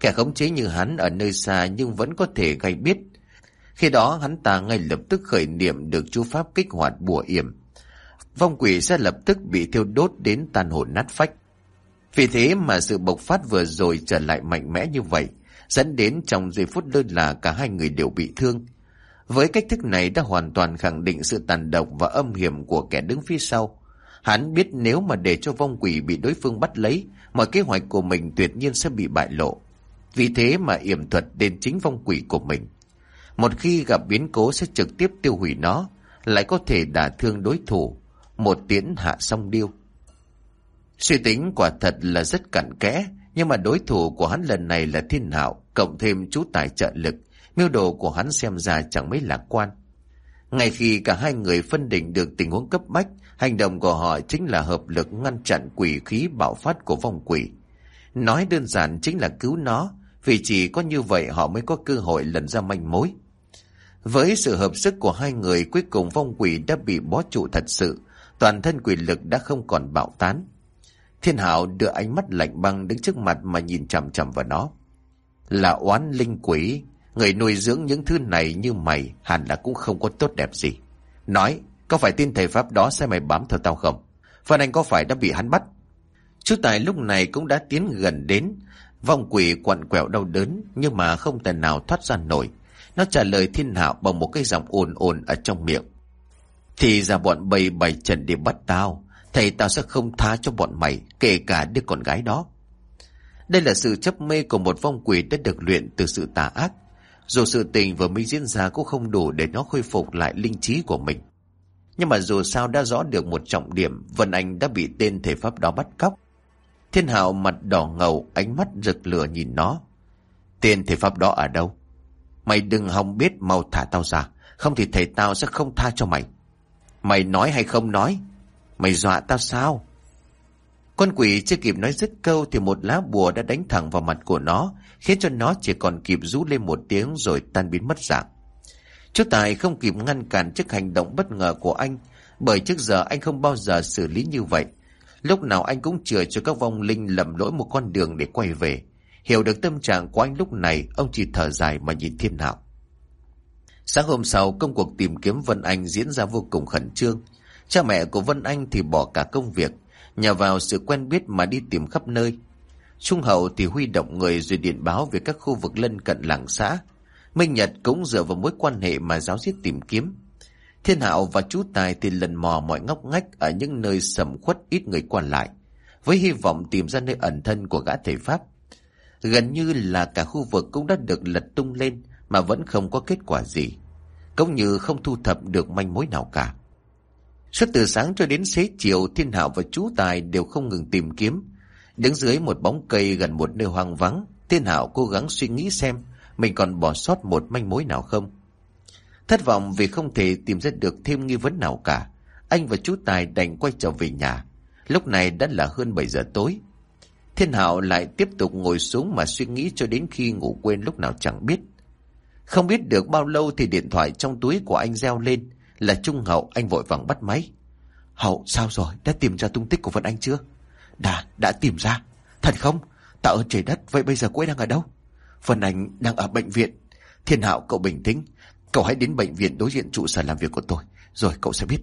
kẻ khống chế như hắn ở nơi xa nhưng vẫn có thể gây biết. Khi đó hắn ta ngay lập tức khởi niệm được chú pháp kích hoạt bùa yểm. Vong quỷ sẽ lập tức bị thiêu đốt đến tan hồn nát phách. Vì thế mà sự bộc phát vừa rồi trở lại mạnh mẽ như vậy, dẫn đến trong giây phút lơ là cả hai người đều bị thương. Với cách thức này đã hoàn toàn khẳng định sự tàn độc và âm hiểm của kẻ đứng phía sau. Hắn biết nếu mà để cho vong quỷ bị đối phương bắt lấy, mọi kế hoạch của mình tuyệt nhiên sẽ bị bại lộ. Vì thế mà yểm thuật đến chính vong quỷ của mình. Một khi gặp biến cố sẽ trực tiếp tiêu hủy nó, lại có thể đả thương đối thủ, một tiễn hạ song điêu. Suy tính quả thật là rất cặn kẽ, nhưng mà đối thủ của hắn lần này là thiên hạo, cộng thêm chú tài trợ lực, mưu đồ của hắn xem ra chẳng mấy lạc quan. Ngay khi cả hai người phân định được tình huống cấp bách, hành động của họ chính là hợp lực ngăn chặn quỷ khí bạo phát của vong quỷ. Nói đơn giản chính là cứu nó, vì chỉ có như vậy họ mới có cơ hội lần ra manh mối. Với sự hợp sức của hai người cuối cùng vong quỷ đã bị bó trụ thật sự, toàn thân quỷ lực đã không còn bạo tán. Thiên Hạo đưa ánh mắt lạnh băng đứng trước mặt mà nhìn chằm chằm vào nó. Là oán linh quỷ, người nuôi dưỡng những thứ này như mày hẳn là cũng không có tốt đẹp gì. Nói, có phải tin thầy Pháp đó sẽ mày bám theo tao không? Phần anh có phải đã bị hắn bắt? Chú Tài lúc này cũng đã tiến gần đến, vong quỷ quặn quẹo đau đớn nhưng mà không thể nào thoát ra nổi. Nó trả lời thiên hạo bằng một cái giọng ồn ồn ở trong miệng. Thì ra bọn bầy bày trần để bắt tao, thầy tao sẽ không tha cho bọn mày, kể cả đứa con gái đó. Đây là sự chấp mê của một vong quỷ đã được luyện từ sự tà ác. Dù sự tình vừa mới diễn ra cũng không đủ để nó khôi phục lại linh trí của mình. Nhưng mà dù sao đã rõ được một trọng điểm, Vân Anh đã bị tên thể pháp đó bắt cóc. Thiên hạo mặt đỏ ngầu, ánh mắt rực lửa nhìn nó. Tên thể pháp đó ở đâu? Mày đừng hòng biết mau thả tao ra, không thì thầy tao sẽ không tha cho mày. Mày nói hay không nói? Mày dọa tao sao? Con quỷ chưa kịp nói dứt câu thì một lá bùa đã đánh thẳng vào mặt của nó, khiến cho nó chỉ còn kịp rú lên một tiếng rồi tan biến mất dạng. Chú Tài không kịp ngăn cản trước hành động bất ngờ của anh, bởi trước giờ anh không bao giờ xử lý như vậy. Lúc nào anh cũng chừa cho các vong linh lầm lỗi một con đường để quay về. Hiểu được tâm trạng của anh lúc này, ông chỉ thở dài mà nhìn thiên hạo. Sáng hôm sau, công cuộc tìm kiếm Vân Anh diễn ra vô cùng khẩn trương. Cha mẹ của Vân Anh thì bỏ cả công việc, nhờ vào sự quen biết mà đi tìm khắp nơi. Trung hậu thì huy động người rồi điện báo về các khu vực lân cận làng xã. Minh Nhật cũng dựa vào mối quan hệ mà giáo diết tìm kiếm. Thiên Hạo và chú Tài thì lần mò mọi ngóc ngách ở những nơi sầm khuất ít người qua lại, với hy vọng tìm ra nơi ẩn thân của gã thầy Pháp. Gần như là cả khu vực cũng đã được lật tung lên mà vẫn không có kết quả gì. Cũng như không thu thập được manh mối nào cả. Suốt từ sáng cho đến xế chiều, Thiên Hạo và chú Tài đều không ngừng tìm kiếm. Đứng dưới một bóng cây gần một nơi hoang vắng, Thiên Hạo cố gắng suy nghĩ xem mình còn bỏ sót một manh mối nào không. Thất vọng vì không thể tìm ra được thêm nghi vấn nào cả, anh và chú Tài đành quay trở về nhà. Lúc này đã là hơn 7 giờ tối. Thiên Hạo lại tiếp tục ngồi xuống mà suy nghĩ cho đến khi ngủ quên lúc nào chẳng biết. Không biết được bao lâu thì điện thoại trong túi của anh reo lên, là Trung Hậu anh vội vàng bắt máy. Hậu sao rồi, đã tìm ra tung tích của Vân Anh chưa? Đã, đã tìm ra. Thật không? Tạo ơn trời đất, vậy bây giờ cô ấy đang ở đâu? Vân Anh đang ở bệnh viện. Thiên Hạo cậu bình tĩnh, cậu hãy đến bệnh viện đối diện trụ sở làm việc của tôi, rồi cậu sẽ biết.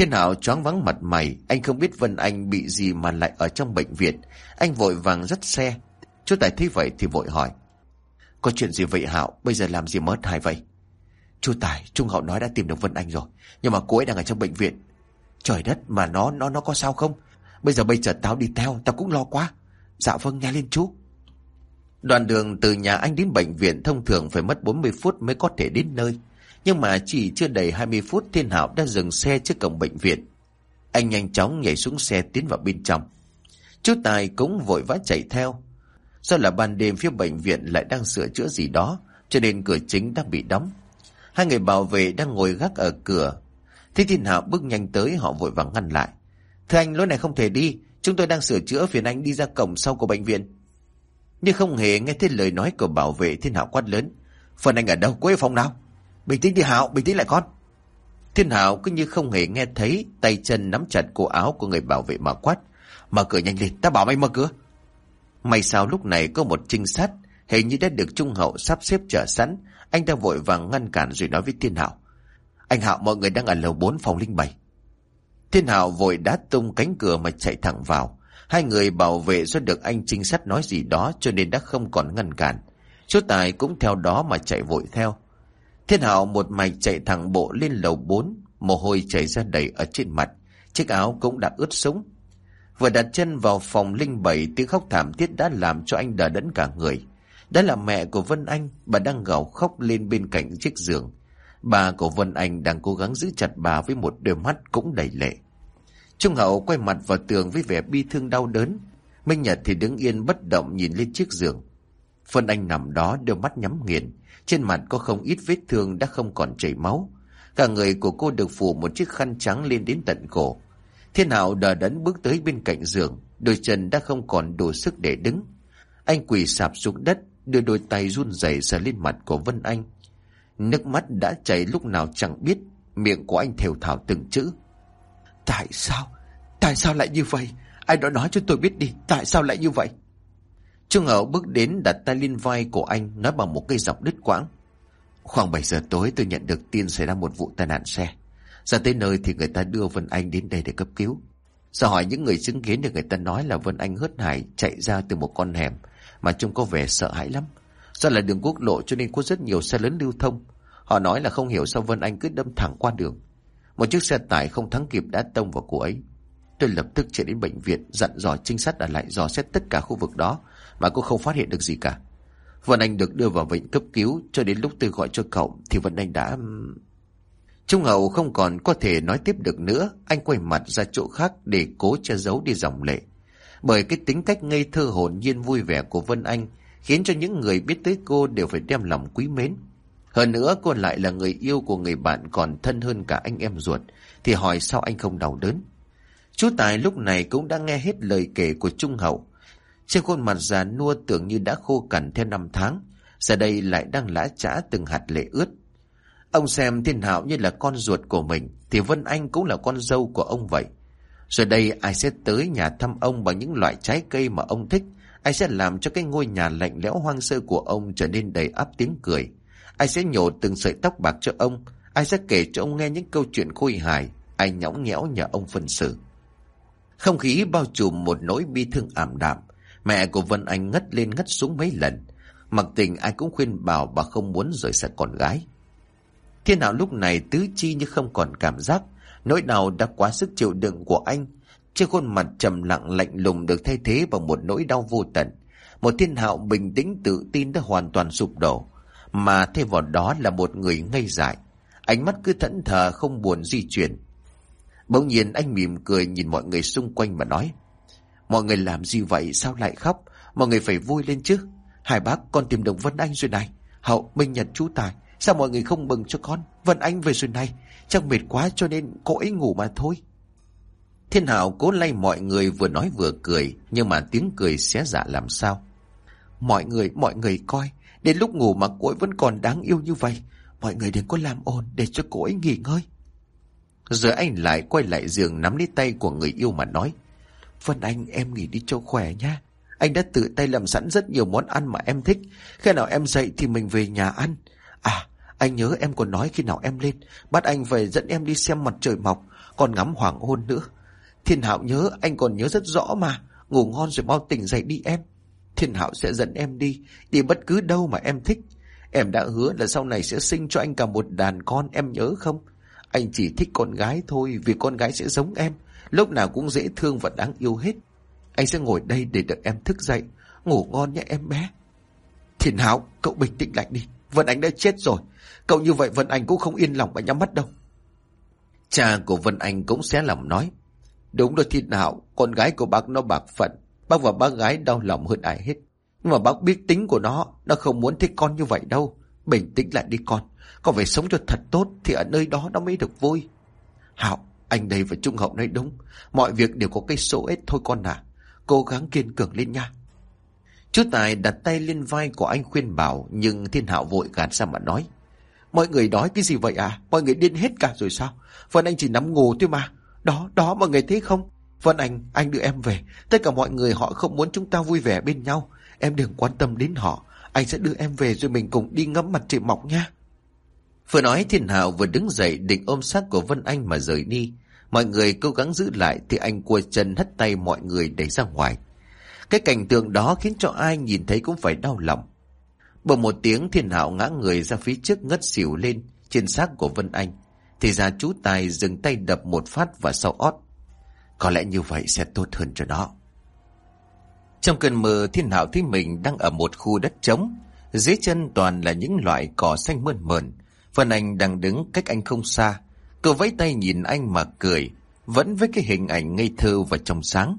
Thiên Hảo choáng vắng mặt mày, anh không biết Vân Anh bị gì mà lại ở trong bệnh viện. Anh vội vàng dắt xe. Chú Tài thấy vậy thì vội hỏi. Có chuyện gì vậy Hạo? Bây giờ làm gì mất hai vậy? Chú Tài, Trung Hậu nói đã tìm được Vân Anh rồi. Nhưng mà cô ấy đang ở trong bệnh viện. Trời đất mà nó nó nó có sao không? Bây giờ bây giờ tao đi theo, tao cũng lo quá. Dạ vâng, nha lên chú. Đoạn đường từ nhà anh đến bệnh viện thông thường phải mất 40 phút mới có thể đến nơi. Nhưng mà chỉ chưa đầy 20 phút Thiên Hạo đã dừng xe trước cổng bệnh viện. Anh nhanh chóng nhảy xuống xe tiến vào bên trong. Chú Tài cũng vội vã chạy theo. Do là ban đêm phía bệnh viện lại đang sửa chữa gì đó, cho nên cửa chính đang bị đóng. Hai người bảo vệ đang ngồi gác ở cửa. Thế Thiên Hạo bước nhanh tới họ vội vàng ngăn lại. Thưa anh, lối này không thể đi. Chúng tôi đang sửa chữa phiền anh đi ra cổng sau của bệnh viện. Nhưng không hề nghe thấy lời nói của bảo vệ Thiên Hạo quát lớn. Phần anh ở đâu? Quê phòng nào? Bình tĩnh đi hảo bình tĩnh lại con. Thiên hảo cứ như không hề nghe thấy, tay chân nắm chặt cổ áo của người bảo vệ mà quát. Mở cửa nhanh lên, ta bảo mày mở cửa. May sao lúc này có một trinh sát, hình như đã được Trung Hậu sắp xếp chờ sẵn. Anh ta vội vàng ngăn cản rồi nói với Thiên hảo Anh hảo mọi người đang ở lầu 4 phòng linh bày Thiên hảo vội đá tung cánh cửa mà chạy thẳng vào. Hai người bảo vệ do được anh trinh sát nói gì đó cho nên đã không còn ngăn cản. Chú Tài cũng theo đó mà chạy vội theo. Thiên Hạo một mạch chạy thẳng bộ lên lầu 4, mồ hôi chảy ra đầy ở trên mặt. Chiếc áo cũng đã ướt sũng. Vừa đặt chân vào phòng linh bảy tiếng khóc thảm thiết đã làm cho anh đờ đẫn cả người. Đó là mẹ của Vân Anh, bà đang gào khóc lên bên cạnh chiếc giường. Bà của Vân Anh đang cố gắng giữ chặt bà với một đôi mắt cũng đầy lệ. Trung Hậu quay mặt vào tường với vẻ bi thương đau đớn. Minh Nhật thì đứng yên bất động nhìn lên chiếc giường. Vân Anh nằm đó đôi mắt nhắm nghiền. Trên mặt có không ít vết thương đã không còn chảy máu. Cả người của cô được phủ một chiếc khăn trắng lên đến tận cổ. Thiên Hạo đờ đẫn bước tới bên cạnh giường. Đôi chân đã không còn đủ sức để đứng. Anh quỳ sạp xuống đất, đưa đôi tay run rẩy sờ lên mặt của Vân Anh. Nước mắt đã chảy lúc nào chẳng biết, miệng của anh thều thào từng chữ. Tại sao? Tại sao lại như vậy? Ai đó nói cho tôi biết đi, tại sao lại như vậy? Trung Hậu bước đến đặt tay lên vai của anh, nói bằng một cây giọng đứt quãng. Khoảng 7 giờ tối tôi nhận được tin xảy ra một vụ tai nạn xe. Ra tới nơi thì người ta đưa Vân Anh đến đây để cấp cứu. sau hỏi những người chứng kiến thì người ta nói là Vân Anh hớt hải chạy ra từ một con hẻm mà trông có vẻ sợ hãi lắm. Do là đường quốc lộ cho nên có rất nhiều xe lớn lưu thông. Họ nói là không hiểu sao Vân Anh cứ đâm thẳng qua đường. Một chiếc xe tải không thắng kịp đã tông vào cô ấy. Tôi lập tức chạy đến bệnh viện dặn dò trinh sát ở lại dò xét tất cả khu vực đó mà cũng không phát hiện được gì cả. Vân Anh được đưa vào bệnh cấp cứu cho đến lúc tôi gọi cho cậu thì Vân Anh đã... Trung Hậu không còn có thể nói tiếp được nữa, anh quay mặt ra chỗ khác để cố che giấu đi dòng lệ. Bởi cái tính cách ngây thơ hồn nhiên vui vẻ của Vân Anh khiến cho những người biết tới cô đều phải đem lòng quý mến. Hơn nữa cô lại là người yêu của người bạn còn thân hơn cả anh em ruột, thì hỏi sao anh không đau đớn. Chú Tài lúc này cũng đã nghe hết lời kể của Trung Hậu. Trên khuôn mặt già nua tưởng như đã khô cằn theo năm tháng, giờ đây lại đang lã chã từng hạt lệ ướt. Ông xem thiên hạo như là con ruột của mình, thì Vân Anh cũng là con dâu của ông vậy. Rồi đây ai sẽ tới nhà thăm ông bằng những loại trái cây mà ông thích, ai sẽ làm cho cái ngôi nhà lạnh lẽo hoang sơ của ông trở nên đầy áp tiếng cười. Ai sẽ nhổ từng sợi tóc bạc cho ông, ai sẽ kể cho ông nghe những câu chuyện khôi hài, ai nhõng nhẽo nhờ ông phân xử. Không khí bao trùm một nỗi bi thương ảm đạm, mẹ của Vân Anh ngất lên ngất xuống mấy lần. Mặc tình ai cũng khuyên bảo bà không muốn rời xa con gái. Thiên hạo lúc này tứ chi như không còn cảm giác, nỗi đau đã quá sức chịu đựng của anh. Trên khuôn mặt trầm lặng lạnh lùng được thay thế bằng một nỗi đau vô tận. Một thiên hạo bình tĩnh tự tin đã hoàn toàn sụp đổ, mà thay vào đó là một người ngây dại. Ánh mắt cứ thẫn thờ không buồn di chuyển. Bỗng nhiên anh mỉm cười nhìn mọi người xung quanh mà nói. Mọi người làm gì vậy sao lại khóc? Mọi người phải vui lên chứ. hải bác con tìm được Vân Anh rồi này. Hậu, Minh Nhật, chú Tài. Sao mọi người không mừng cho con? Vân Anh về rồi này. Chắc mệt quá cho nên cô ấy ngủ mà thôi. Thiên Hảo cố lay mọi người vừa nói vừa cười. Nhưng mà tiếng cười xé dạ làm sao. Mọi người, mọi người coi. Đến lúc ngủ mà cô ấy vẫn còn đáng yêu như vậy. Mọi người đừng có làm ồn để cho cô ấy nghỉ ngơi. Rồi anh lại quay lại giường nắm lấy tay của người yêu mà nói. Vân Anh em nghỉ đi cho khỏe nha. Anh đã tự tay làm sẵn rất nhiều món ăn mà em thích. Khi nào em dậy thì mình về nhà ăn. À, anh nhớ em còn nói khi nào em lên, bắt anh về dẫn em đi xem mặt trời mọc, còn ngắm hoàng hôn nữa. Thiên Hạo nhớ, anh còn nhớ rất rõ mà. Ngủ ngon rồi mau tỉnh dậy đi em. Thiên Hạo sẽ dẫn em đi, đi bất cứ đâu mà em thích. Em đã hứa là sau này sẽ sinh cho anh cả một đàn con, em nhớ không? Anh chỉ thích con gái thôi vì con gái sẽ giống em, lúc nào cũng dễ thương và đáng yêu hết. Anh sẽ ngồi đây để đợi em thức dậy, ngủ ngon nhé em bé. Thiền Hạo, cậu bình tĩnh lại đi, Vân Anh đã chết rồi. Cậu như vậy Vân Anh cũng không yên lòng và nhắm mắt đâu. Cha của Vân Anh cũng xé lòng nói. Đúng rồi Thiên Hạo, con gái của bác nó bạc phận. Bác và bác gái đau lòng hơn ai hết. Nhưng mà bác biết tính của nó, nó không muốn thích con như vậy đâu. Bình tĩnh lại đi con, con phải sống cho thật tốt thì ở nơi đó nó mới được vui. Hạo, anh đây và Trung Hậu nói đúng. Mọi việc đều có cái số ít thôi con à. Cố gắng kiên cường lên nha. Chú Tài đặt tay lên vai của anh khuyên bảo nhưng Thiên Hạo vội gạt ra mà nói. Mọi người nói cái gì vậy à? Mọi người điên hết cả rồi sao? Vân Anh chỉ nắm ngủ thôi mà. Đó, đó mọi người thấy không? Vân Anh, anh đưa em về. Tất cả mọi người họ không muốn chúng ta vui vẻ bên nhau. Em đừng quan tâm đến họ. Anh sẽ đưa em về rồi mình cùng đi ngắm mặt trời mọc nha. Vừa nói Thiên Hạo vừa đứng dậy định ôm xác của Vân Anh mà rời đi. Mọi người cố gắng giữ lại thì anh cua chân hất tay mọi người đẩy ra ngoài. Cái cảnh tượng đó khiến cho ai nhìn thấy cũng phải đau lòng. Bỗng một tiếng Thiên Hạo ngã người ra phía trước ngất xỉu lên trên xác của Vân Anh. Thì ra chú Tài dừng tay đập một phát vào sau ót. Có lẽ như vậy sẽ tốt hơn cho nó. Trong cơn mơ, Thiên Hạo thấy mình đang ở một khu đất trống. Dưới chân toàn là những loại cỏ xanh mơn mờn. Vân Anh đang đứng cách anh không xa. Cô vẫy tay nhìn anh mà cười. Vẫn với cái hình ảnh ngây thơ và trong sáng.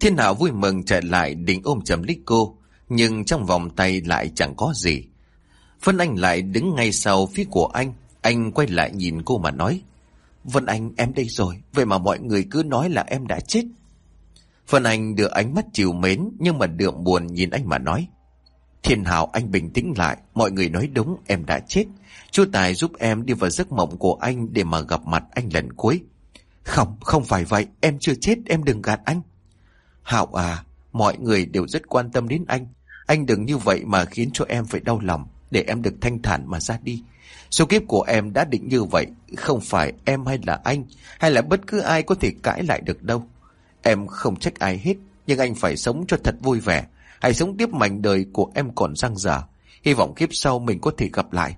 Thiên Hảo vui mừng chạy lại định ôm chầm lít cô. Nhưng trong vòng tay lại chẳng có gì. Vân Anh lại đứng ngay sau phía của anh. Anh quay lại nhìn cô mà nói. Vân Anh em đây rồi. Vậy mà mọi người cứ nói là em đã chết. Vân Anh đưa ánh mắt chiều mến nhưng mà đượm buồn nhìn anh mà nói. Thiên Hảo anh bình tĩnh lại, mọi người nói đúng em đã chết. Chú Tài giúp em đi vào giấc mộng của anh để mà gặp mặt anh lần cuối. Không, không phải vậy, em chưa chết, em đừng gạt anh. Hạo à, mọi người đều rất quan tâm đến anh. Anh đừng như vậy mà khiến cho em phải đau lòng, để em được thanh thản mà ra đi. Số kiếp của em đã định như vậy, không phải em hay là anh, hay là bất cứ ai có thể cãi lại được đâu. Em không trách ai hết, nhưng anh phải sống cho thật vui vẻ. Hãy sống tiếp mảnh đời của em còn răng dở. Hy vọng kiếp sau mình có thể gặp lại.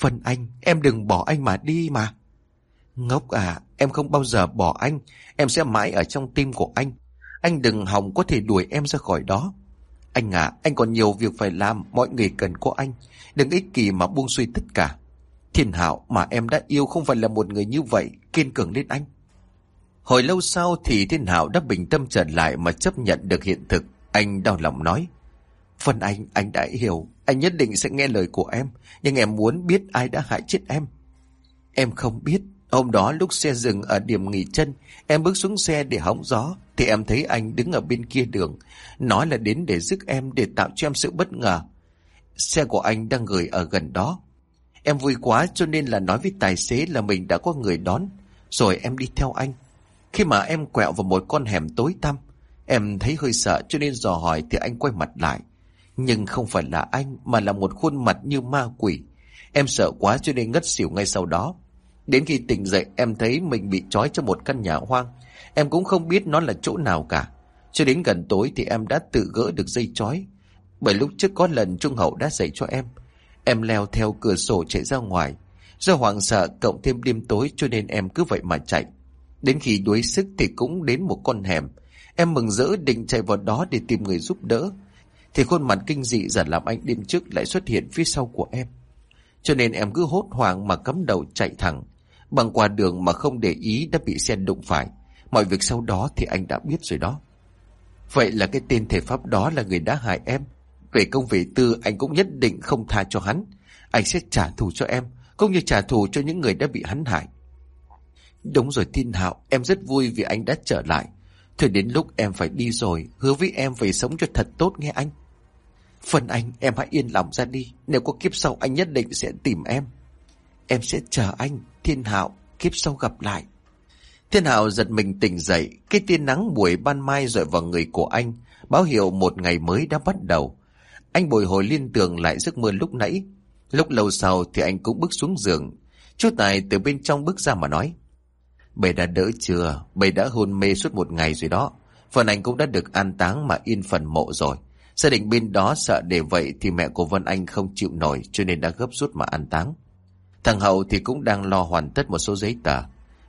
Phần anh, em đừng bỏ anh mà đi mà. Ngốc à, em không bao giờ bỏ anh. Em sẽ mãi ở trong tim của anh. Anh đừng hòng có thể đuổi em ra khỏi đó. Anh à, anh còn nhiều việc phải làm, mọi người cần có anh. Đừng ích kỷ mà buông xuôi tất cả. Thiên Hạo mà em đã yêu không phải là một người như vậy, kiên cường lên anh. Hồi lâu sau thì Thiên Hạo đã bình tâm trở lại mà chấp nhận được hiện thực. Anh đau lòng nói. Phần anh, anh đã hiểu. Anh nhất định sẽ nghe lời của em. Nhưng em muốn biết ai đã hại chết em. Em không biết. Hôm đó lúc xe dừng ở điểm nghỉ chân, em bước xuống xe để hóng gió, thì em thấy anh đứng ở bên kia đường. Nói là đến để giúp em để tạo cho em sự bất ngờ. Xe của anh đang gửi ở gần đó. Em vui quá cho nên là nói với tài xế là mình đã có người đón. Rồi em đi theo anh. Khi mà em quẹo vào một con hẻm tối tăm, em thấy hơi sợ cho nên dò hỏi thì anh quay mặt lại. Nhưng không phải là anh, mà là một khuôn mặt như ma quỷ. Em sợ quá cho nên ngất xỉu ngay sau đó. Đến khi tỉnh dậy, em thấy mình bị trói trong một căn nhà hoang. Em cũng không biết nó là chỗ nào cả. Cho đến gần tối thì em đã tự gỡ được dây trói. Bởi lúc trước có lần Trung Hậu đã dạy cho em. Em leo theo cửa sổ chạy ra ngoài. Do hoảng sợ cộng thêm đêm tối cho nên em cứ vậy mà chạy. Đến khi đuối sức thì cũng đến một con hẻm. Em mừng rỡ định chạy vào đó để tìm người giúp đỡ. Thì khuôn mặt kinh dị giả làm anh đêm trước lại xuất hiện phía sau của em. Cho nên em cứ hốt hoảng mà cắm đầu chạy thẳng. Bằng qua đường mà không để ý đã bị xe đụng phải. Mọi việc sau đó thì anh đã biết rồi đó. Vậy là cái tên thể pháp đó là người đã hại em. Về công về tư anh cũng nhất định không tha cho hắn. Anh sẽ trả thù cho em, cũng như trả thù cho những người đã bị hắn hại. Đúng rồi Thiên Hạo, em rất vui vì anh đã trở lại. Thôi đến lúc em phải đi rồi, hứa với em về sống cho thật tốt nghe anh. Phần anh, em hãy yên lòng ra đi. Nếu có kiếp sau anh nhất định sẽ tìm em. Em sẽ chờ anh, Thiên Hạo, kiếp sau gặp lại. Thiên Hạo giật mình tỉnh dậy, cái tia nắng buổi ban mai rọi vào người của anh, báo hiệu một ngày mới đã bắt đầu. Anh bồi hồi liên tưởng lại giấc mơ lúc nãy. Lúc lâu sau thì anh cũng bước xuống giường. Chú Tài từ bên trong bước ra mà nói. Bầy đã đỡ chưa? Bầy đã hôn mê suốt một ngày rồi đó. Phần anh cũng đã được an táng mà yên phần mộ rồi. Gia đình bên đó sợ để vậy thì mẹ của Vân Anh không chịu nổi cho nên đã gấp rút mà an táng. Thằng Hậu thì cũng đang lo hoàn tất một số giấy tờ.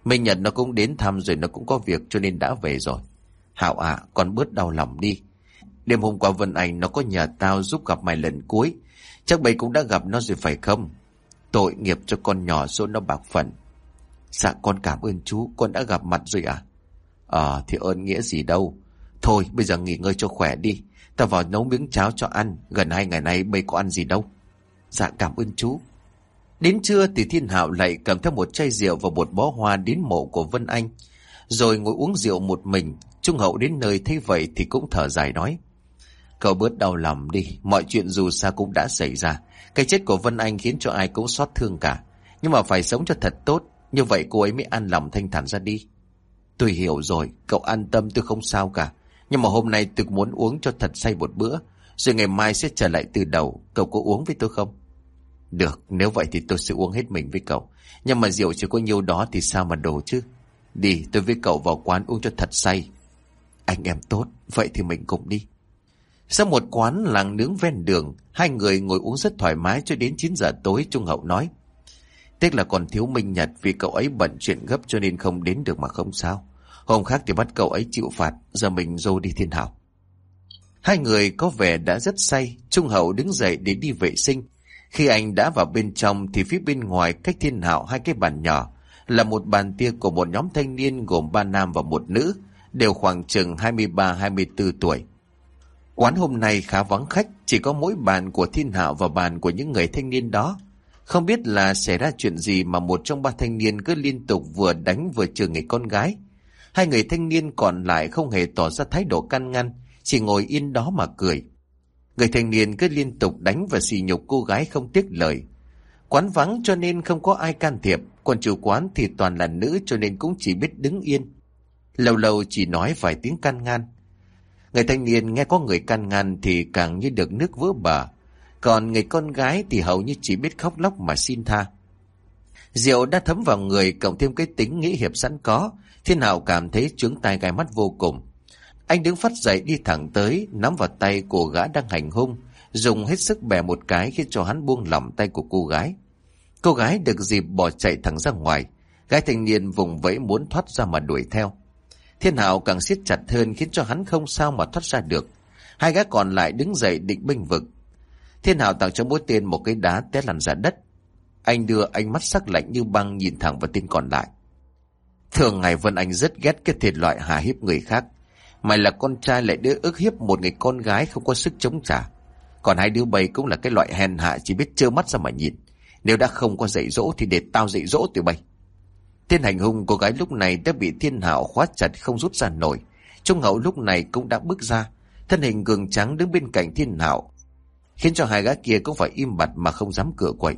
Minh Nhật nó cũng đến thăm rồi nó cũng có việc cho nên đã về rồi. Hạo à, con bớt đau lòng đi. Đêm hôm qua Vân Anh nó có nhờ tao giúp gặp mày lần cuối. Chắc mày cũng đã gặp nó rồi phải không? Tội nghiệp cho con nhỏ số nó bạc phận. Dạ con cảm ơn chú, con đã gặp mặt rồi à? Ờ thì ơn nghĩa gì đâu. Thôi bây giờ nghỉ ngơi cho khỏe đi. Tao vào nấu miếng cháo cho ăn. Gần hai ngày nay bầy có ăn gì đâu. Dạ cảm ơn chú. Đến trưa thì Thiên Hạo lại cầm theo một chai rượu và một bó hoa đến mộ của Vân Anh. Rồi ngồi uống rượu một mình. Trung hậu đến nơi thấy vậy thì cũng thở dài nói. Cậu bớt đau lòng đi. Mọi chuyện dù sao cũng đã xảy ra. Cái chết của Vân Anh khiến cho ai cũng xót thương cả. Nhưng mà phải sống cho thật tốt. Như vậy cô ấy mới an lòng thanh thản ra đi. Tôi hiểu rồi. Cậu an tâm tôi không sao cả. Nhưng mà hôm nay tôi muốn uống cho thật say một bữa. Rồi ngày mai sẽ trở lại từ đầu. Cậu có uống với tôi không? Được, nếu vậy thì tôi sẽ uống hết mình với cậu. Nhưng mà rượu chỉ có nhiêu đó thì sao mà đổ chứ? Đi, tôi với cậu vào quán uống cho thật say. Anh em tốt, vậy thì mình cùng đi. Sau một quán làng nướng ven đường, hai người ngồi uống rất thoải mái cho đến 9 giờ tối Trung Hậu nói. Tiếc là còn thiếu Minh Nhật vì cậu ấy bận chuyện gấp cho nên không đến được mà không sao. Hôm khác thì bắt cậu ấy chịu phạt, giờ mình dô đi thiên hảo. Hai người có vẻ đã rất say, Trung Hậu đứng dậy để đi vệ sinh. Khi anh đã vào bên trong thì phía bên ngoài cách thiên hảo hai cái bàn nhỏ là một bàn tiệc của một nhóm thanh niên gồm ba nam và một nữ, đều khoảng chừng 23-24 tuổi. Quán hôm nay khá vắng khách, chỉ có mỗi bàn của thiên hạo và bàn của những người thanh niên đó. Không biết là xảy ra chuyện gì mà một trong ba thanh niên cứ liên tục vừa đánh vừa chửi người con gái. Hai người thanh niên còn lại không hề tỏ ra thái độ can ngăn, chỉ ngồi yên đó mà cười. Người thanh niên cứ liên tục đánh và xì nhục cô gái không tiếc lời. Quán vắng cho nên không có ai can thiệp, còn chủ quán thì toàn là nữ cho nên cũng chỉ biết đứng yên. Lâu lâu chỉ nói vài tiếng can ngăn. Người thanh niên nghe có người can ngăn thì càng như được nước vỡ bờ. Còn người con gái thì hầu như chỉ biết khóc lóc mà xin tha. Rượu đã thấm vào người cộng thêm cái tính nghĩ hiệp sẵn có. Thiên Hạo cảm thấy trướng tai gai mắt vô cùng. Anh đứng phát dậy đi thẳng tới, nắm vào tay của gã đang hành hung, dùng hết sức bẻ một cái khiến cho hắn buông lỏng tay của cô gái. Cô gái được dịp bỏ chạy thẳng ra ngoài, gái thanh niên vùng vẫy muốn thoát ra mà đuổi theo. Thiên Hạo càng siết chặt hơn khiến cho hắn không sao mà thoát ra được. Hai gã còn lại đứng dậy định binh vực. Thiên Hạo tặng cho mỗi tên một cái đá té lăn ra đất. Anh đưa ánh mắt sắc lạnh như băng nhìn thẳng vào tên còn lại. Thường ngày Vân Anh rất ghét cái thiệt loại hà hiếp người khác. Mày là con trai lại đứa ức hiếp một người con gái không có sức chống trả. Còn hai đứa bay cũng là cái loại hèn hạ chỉ biết trơ mắt ra mà nhìn. Nếu đã không có dạy dỗ thì để tao dạy dỗ tụi bay. Thiên hành hung cô gái lúc này đã bị thiên hạo khóa chặt không rút ra nổi. Trung hậu lúc này cũng đã bước ra. Thân hình cường trắng đứng bên cạnh thiên hạo. Khiến cho hai gã kia cũng phải im bặt mà không dám cửa quậy.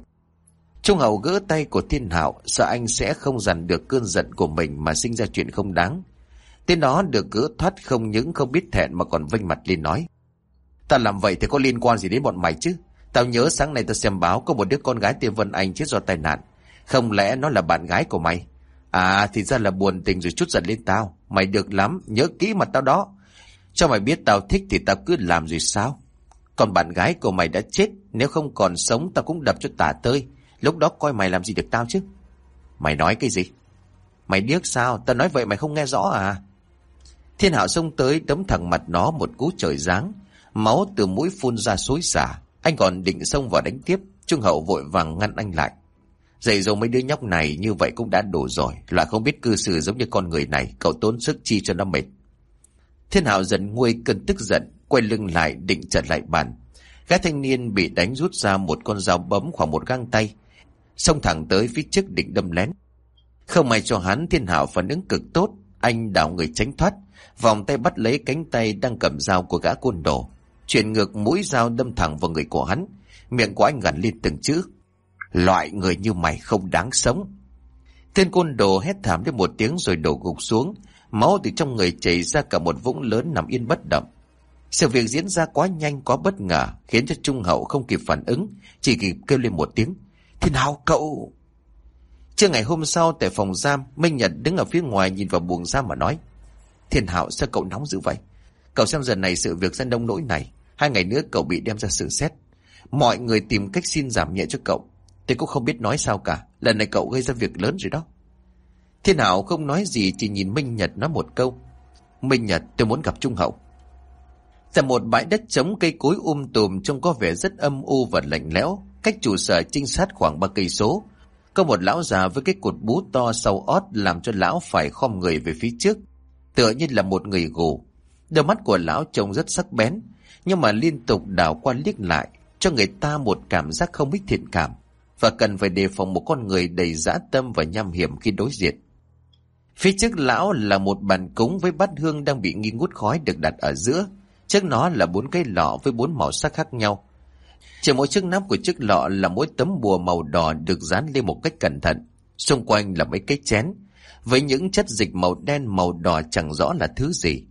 Trung hậu gỡ tay của thiên hạo sợ anh sẽ không dằn được cơn giận của mình mà sinh ra chuyện không đáng. Tên đó được gỡ thoát không những không biết thẹn mà còn vênh mặt lên nói. Ta làm vậy thì có liên quan gì đến bọn mày chứ? Tao nhớ sáng nay tao xem báo có một đứa con gái tên Vân Anh chết do tai nạn. Không lẽ nó là bạn gái của mày? À thì ra là buồn tình rồi chút giận lên tao. Mày được lắm, nhớ kỹ mặt tao đó. Cho mày biết tao thích thì tao cứ làm rồi sao? Còn bạn gái của mày đã chết, nếu không còn sống tao cũng đập cho tả tơi. Lúc đó coi mày làm gì được tao chứ? Mày nói cái gì? Mày điếc sao? Tao nói vậy mày không nghe rõ à? Thiên hạo xông tới đấm thẳng mặt nó một cú trời giáng. Máu từ mũi phun ra xối xả. Anh còn định xông vào đánh tiếp. Trung hậu vội vàng ngăn anh lại. Dạy dỗ mấy đứa nhóc này như vậy cũng đã đủ rồi. Loại không biết cư xử giống như con người này. Cậu tốn sức chi cho nó mệt. Thiên hạo dần nguôi cơn tức giận. Quay lưng lại định trở lại bàn. Gã thanh niên bị đánh rút ra một con dao bấm khoảng một găng tay. Xông thẳng tới phía trước định đâm lén. Không may cho hắn thiên hảo phản ứng cực tốt. Anh đảo người tránh thoát. Vòng tay bắt lấy cánh tay đang cầm dao của gã côn đồ. Chuyển ngược mũi dao đâm thẳng vào người của hắn. Miệng của anh gằn lên từng chữ. Loại người như mày không đáng sống. Tên côn đồ hét thảm lên một tiếng rồi đổ gục xuống. Máu từ trong người chảy ra cả một vũng lớn nằm yên bất động. Sự việc diễn ra quá nhanh quá bất ngờ khiến cho Trung Hậu không kịp phản ứng, chỉ kịp kêu lên một tiếng. Thiên Hào cậu... Trưa ngày hôm sau tại phòng giam, Minh Nhật đứng ở phía ngoài nhìn vào buồng giam mà nói. Thiên Hạo sao cậu nóng dữ vậy? Cậu xem giờ này sự việc dân đông nỗi này. Hai ngày nữa cậu bị đem ra xử xét. Mọi người tìm cách xin giảm nhẹ cho cậu. Tôi cũng không biết nói sao cả. Lần này cậu gây ra việc lớn rồi đó. Thiên Hảo không nói gì chỉ nhìn Minh Nhật nói một câu. Minh Nhật tôi muốn gặp Trung Hậu. Tại một bãi đất trống cây cối um tùm trông có vẻ rất âm u và lạnh lẽo, cách trụ sở trinh sát khoảng ba cây số. Có một lão già với cái cột bú to sau ót làm cho lão phải khom người về phía trước, tựa như là một người gù. Đôi mắt của lão trông rất sắc bén, nhưng mà liên tục đảo qua liếc lại, cho người ta một cảm giác không biết thiện cảm, và cần phải đề phòng một con người đầy dã tâm và nham hiểm khi đối diện. Phía trước lão là một bàn cúng với bát hương đang bị nghi ngút khói được đặt ở giữa. Trước nó là bốn cái lọ với bốn màu sắc khác nhau. Trên mỗi chiếc nắp của chiếc lọ là mỗi tấm bùa màu đỏ được dán lên một cách cẩn thận. Xung quanh là mấy cái chén, với những chất dịch màu đen màu đỏ chẳng rõ là thứ gì.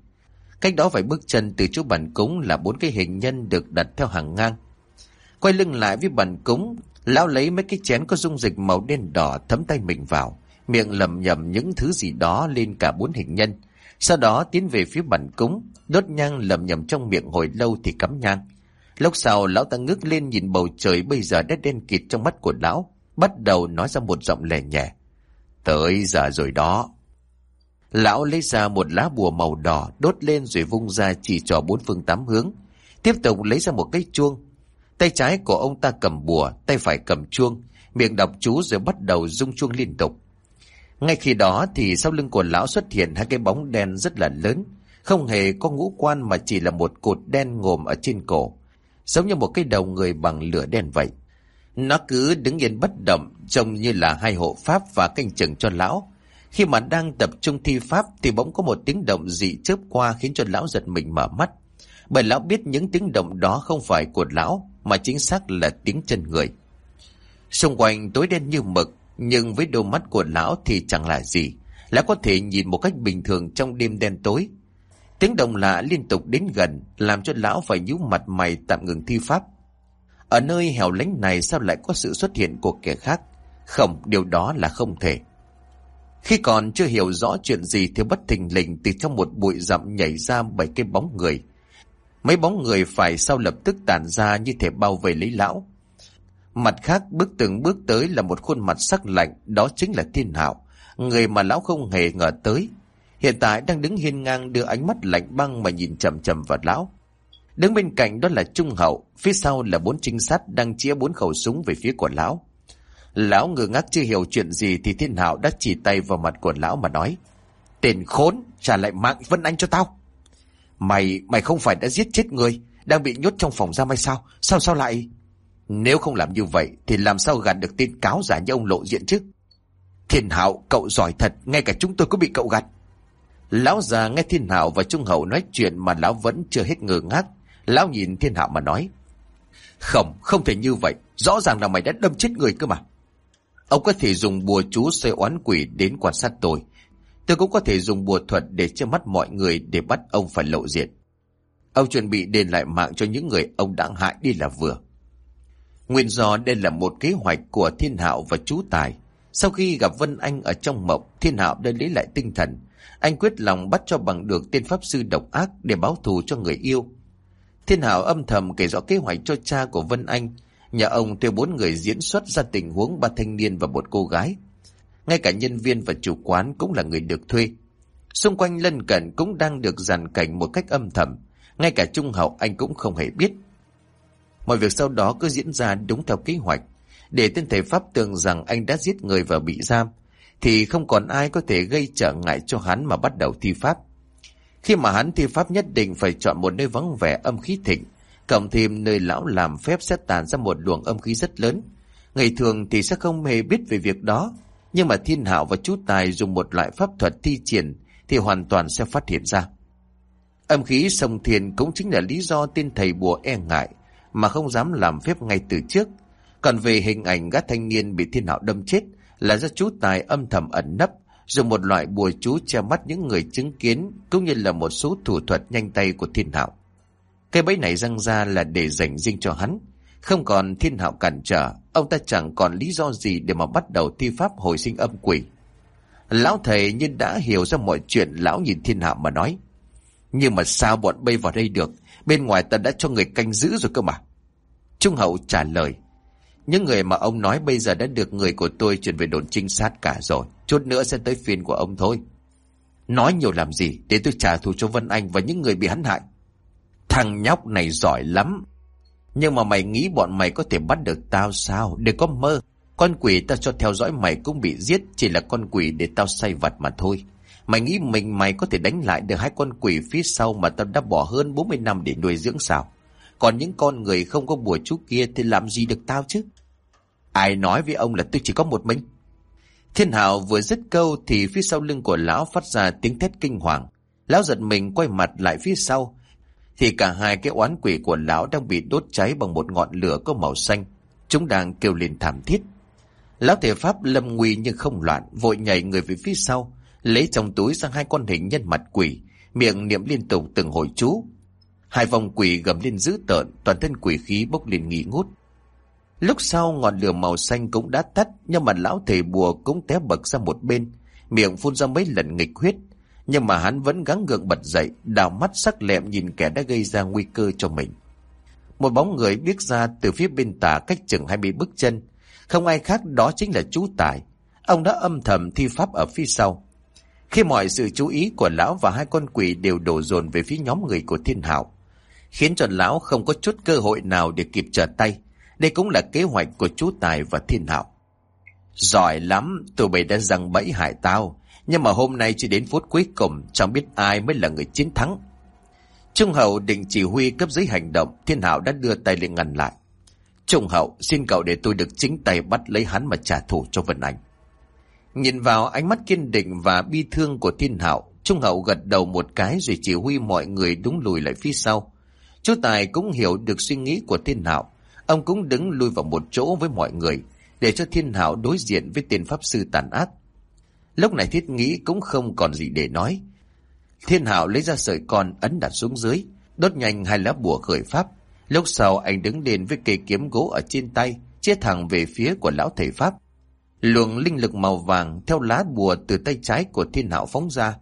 Cách đó vài bước chân từ chỗ bàn cúng là bốn cái hình nhân được đặt theo hàng ngang. Quay lưng lại với bàn cúng, lão lấy mấy cái chén có dung dịch màu đen đỏ thấm tay mình vào miệng lầm nhầm những thứ gì đó lên cả bốn hình nhân. Sau đó tiến về phía bàn cúng, đốt nhang lầm nhầm trong miệng hồi lâu thì cắm nhang. Lúc sau lão ta ngước lên nhìn bầu trời bây giờ đã đen kịt trong mắt của lão, bắt đầu nói ra một giọng lẻ nhẹ. Tới giờ rồi đó. Lão lấy ra một lá bùa màu đỏ đốt lên rồi vung ra chỉ cho bốn phương tám hướng. Tiếp tục lấy ra một cái chuông. Tay trái của ông ta cầm bùa, tay phải cầm chuông, miệng đọc chú rồi bắt đầu rung chuông liên tục. Ngay khi đó thì sau lưng của lão xuất hiện hai cái bóng đen rất là lớn, không hề có ngũ quan mà chỉ là một cột đen ngồm ở trên cổ, giống như một cái đầu người bằng lửa đen vậy. Nó cứ đứng yên bất động, trông như là hai hộ pháp và canh chừng cho lão. Khi mà đang tập trung thi pháp thì bỗng có một tiếng động dị chớp qua khiến cho lão giật mình mở mắt. Bởi lão biết những tiếng động đó không phải của lão, mà chính xác là tiếng chân người. Xung quanh tối đen như mực, nhưng với đôi mắt của lão thì chẳng là gì. Lão có thể nhìn một cách bình thường trong đêm đen tối. Tiếng động lạ liên tục đến gần, làm cho lão phải nhíu mặt mày tạm ngừng thi pháp. Ở nơi hẻo lánh này sao lại có sự xuất hiện của kẻ khác? Không, điều đó là không thể. Khi còn chưa hiểu rõ chuyện gì thì bất thình lình từ trong một bụi rậm nhảy ra bảy cái bóng người. Mấy bóng người phải sau lập tức tản ra như thể bao vây lấy lão. Mặt khác bước từng bước tới là một khuôn mặt sắc lạnh, đó chính là thiên hạo, người mà lão không hề ngờ tới. Hiện tại đang đứng hiên ngang đưa ánh mắt lạnh băng mà nhìn chầm chầm vào lão. Đứng bên cạnh đó là Trung Hậu, phía sau là bốn trinh sát đang chĩa bốn khẩu súng về phía của lão. Lão ngơ ngác chưa hiểu chuyện gì thì thiên hạo đã chỉ tay vào mặt của lão mà nói. Tên khốn, trả lại mạng Vân Anh cho tao. Mày, mày không phải đã giết chết người, đang bị nhốt trong phòng ra mai sao? Sao sao lại... Nếu không làm như vậy thì làm sao gạt được tin cáo giả như ông lộ diện chứ? Thiên Hạo, cậu giỏi thật, ngay cả chúng tôi cũng bị cậu gạt. Lão già nghe Thiên Hạo và Trung Hậu nói chuyện mà lão vẫn chưa hết ngờ ngác. Lão nhìn Thiên Hạo mà nói. Không, không thể như vậy. Rõ ràng là mày đã đâm chết người cơ mà. Ông có thể dùng bùa chú xoay oán quỷ đến quan sát tôi. Tôi cũng có thể dùng bùa thuật để che mắt mọi người để bắt ông phải lộ diện. Ông chuẩn bị đền lại mạng cho những người ông đã hại đi là vừa. Nguyên do đây là một kế hoạch của Thiên Hạo và chú Tài. Sau khi gặp Vân Anh ở trong mộng, Thiên Hạo đã lấy lại tinh thần. Anh quyết lòng bắt cho bằng được tên Pháp Sư độc ác để báo thù cho người yêu. Thiên Hảo âm thầm kể rõ kế hoạch cho cha của Vân Anh. Nhà ông thuê bốn người diễn xuất ra tình huống ba thanh niên và một cô gái. Ngay cả nhân viên và chủ quán cũng là người được thuê. Xung quanh lân cận cũng đang được dàn cảnh một cách âm thầm. Ngay cả Trung Hậu anh cũng không hề biết. Mọi việc sau đó cứ diễn ra đúng theo kế hoạch. Để tên thầy Pháp tưởng rằng anh đã giết người và bị giam, thì không còn ai có thể gây trở ngại cho hắn mà bắt đầu thi pháp. Khi mà hắn thi pháp nhất định phải chọn một nơi vắng vẻ âm khí thịnh, cộng thêm nơi lão làm phép sẽ tàn ra một luồng âm khí rất lớn. Ngày thường thì sẽ không hề biết về việc đó, nhưng mà thiên hạo và chú tài dùng một loại pháp thuật thi triển thì hoàn toàn sẽ phát hiện ra. Âm khí sông thiền cũng chính là lý do tên thầy bùa e ngại, mà không dám làm phép ngay từ trước. Còn về hình ảnh gã thanh niên bị thiên hạo đâm chết là do chú Tài âm thầm ẩn nấp, dùng một loại bùa chú che mắt những người chứng kiến cũng như là một số thủ thuật nhanh tay của thiên hạo. Cây bẫy này răng ra là để dành riêng cho hắn. Không còn thiên hạo cản trở, ông ta chẳng còn lý do gì để mà bắt đầu thi pháp hồi sinh âm quỷ. Lão thầy như đã hiểu ra mọi chuyện, lão nhìn thiên hạo mà nói. Nhưng mà sao bọn bay vào đây được? Bên ngoài ta đã cho người canh giữ rồi cơ mà. Trung hậu trả lời. Những người mà ông nói bây giờ đã được người của tôi chuyển về đồn trinh sát cả rồi. Chút nữa sẽ tới phiên của ông thôi. Nói nhiều làm gì để tôi trả thù cho Vân Anh và những người bị hắn hại. Thằng nhóc này giỏi lắm. Nhưng mà mày nghĩ bọn mày có thể bắt được tao sao? để có mơ. Con quỷ tao cho theo dõi mày cũng bị giết, chỉ là con quỷ để tao say vặt mà thôi. Mày nghĩ mình mày có thể đánh lại được hai con quỷ phía sau mà tao đã bỏ hơn 40 năm để nuôi dưỡng sao? Còn những con người không có bùa chú kia thì làm gì được tao chứ? Ai nói với ông là tôi chỉ có một mình? Thiên Hào vừa dứt câu thì phía sau lưng của lão phát ra tiếng thét kinh hoàng. Lão giật mình quay mặt lại phía sau. Thì cả hai cái oán quỷ của lão đang bị đốt cháy bằng một ngọn lửa có màu xanh. Chúng đang kêu lên thảm thiết. Lão thể pháp lâm nguy nhưng không loạn, vội nhảy người về phía sau, lấy trong túi sang hai con hình nhân mặt quỷ, miệng niệm liên tục từng hồi chú. Hai vòng quỷ gầm lên dữ tợn, toàn thân quỷ khí bốc lên nghỉ ngút. Lúc sau ngọn lửa màu xanh cũng đã tắt, nhưng mà lão thầy bùa cũng té bật ra một bên, miệng phun ra mấy lần nghịch huyết. Nhưng mà hắn vẫn gắng gượng bật dậy, đào mắt sắc lẹm nhìn kẻ đã gây ra nguy cơ cho mình. Một bóng người biết ra từ phía bên tả cách chừng 20 bước chân. Không ai khác đó chính là chú Tài. Ông đã âm thầm thi pháp ở phía sau. Khi mọi sự chú ý của lão và hai con quỷ đều đổ dồn về phía nhóm người của thiên hạo, khiến cho lão không có chút cơ hội nào để kịp trở tay. Đây cũng là kế hoạch của chú Tài và thiên hạo. Giỏi lắm, tụi bay đã răng bẫy hại tao, nhưng mà hôm nay chỉ đến phút cuối cùng, chẳng biết ai mới là người chiến thắng. Trung hậu định chỉ huy cấp dưới hành động, thiên hạo đã đưa tay lên ngăn lại. Trung hậu, xin cậu để tôi được chính tay bắt lấy hắn mà trả thù cho Vân Anh. Nhìn vào ánh mắt kiên định và bi thương của thiên hạo, Trung hậu gật đầu một cái rồi chỉ huy mọi người đúng lùi lại phía sau. Chú Tài cũng hiểu được suy nghĩ của thiên hạo, ông cũng đứng lui vào một chỗ với mọi người, để cho thiên hạo đối diện với tên pháp sư tàn ác. Lúc này thiết nghĩ cũng không còn gì để nói. Thiên hạo lấy ra sợi con ấn đặt xuống dưới, đốt nhanh hai lá bùa khởi pháp. Lúc sau anh đứng lên với cây kiếm gỗ ở trên tay, chia thẳng về phía của lão thầy pháp. Luồng linh lực màu vàng theo lá bùa từ tay trái của thiên hạo phóng ra,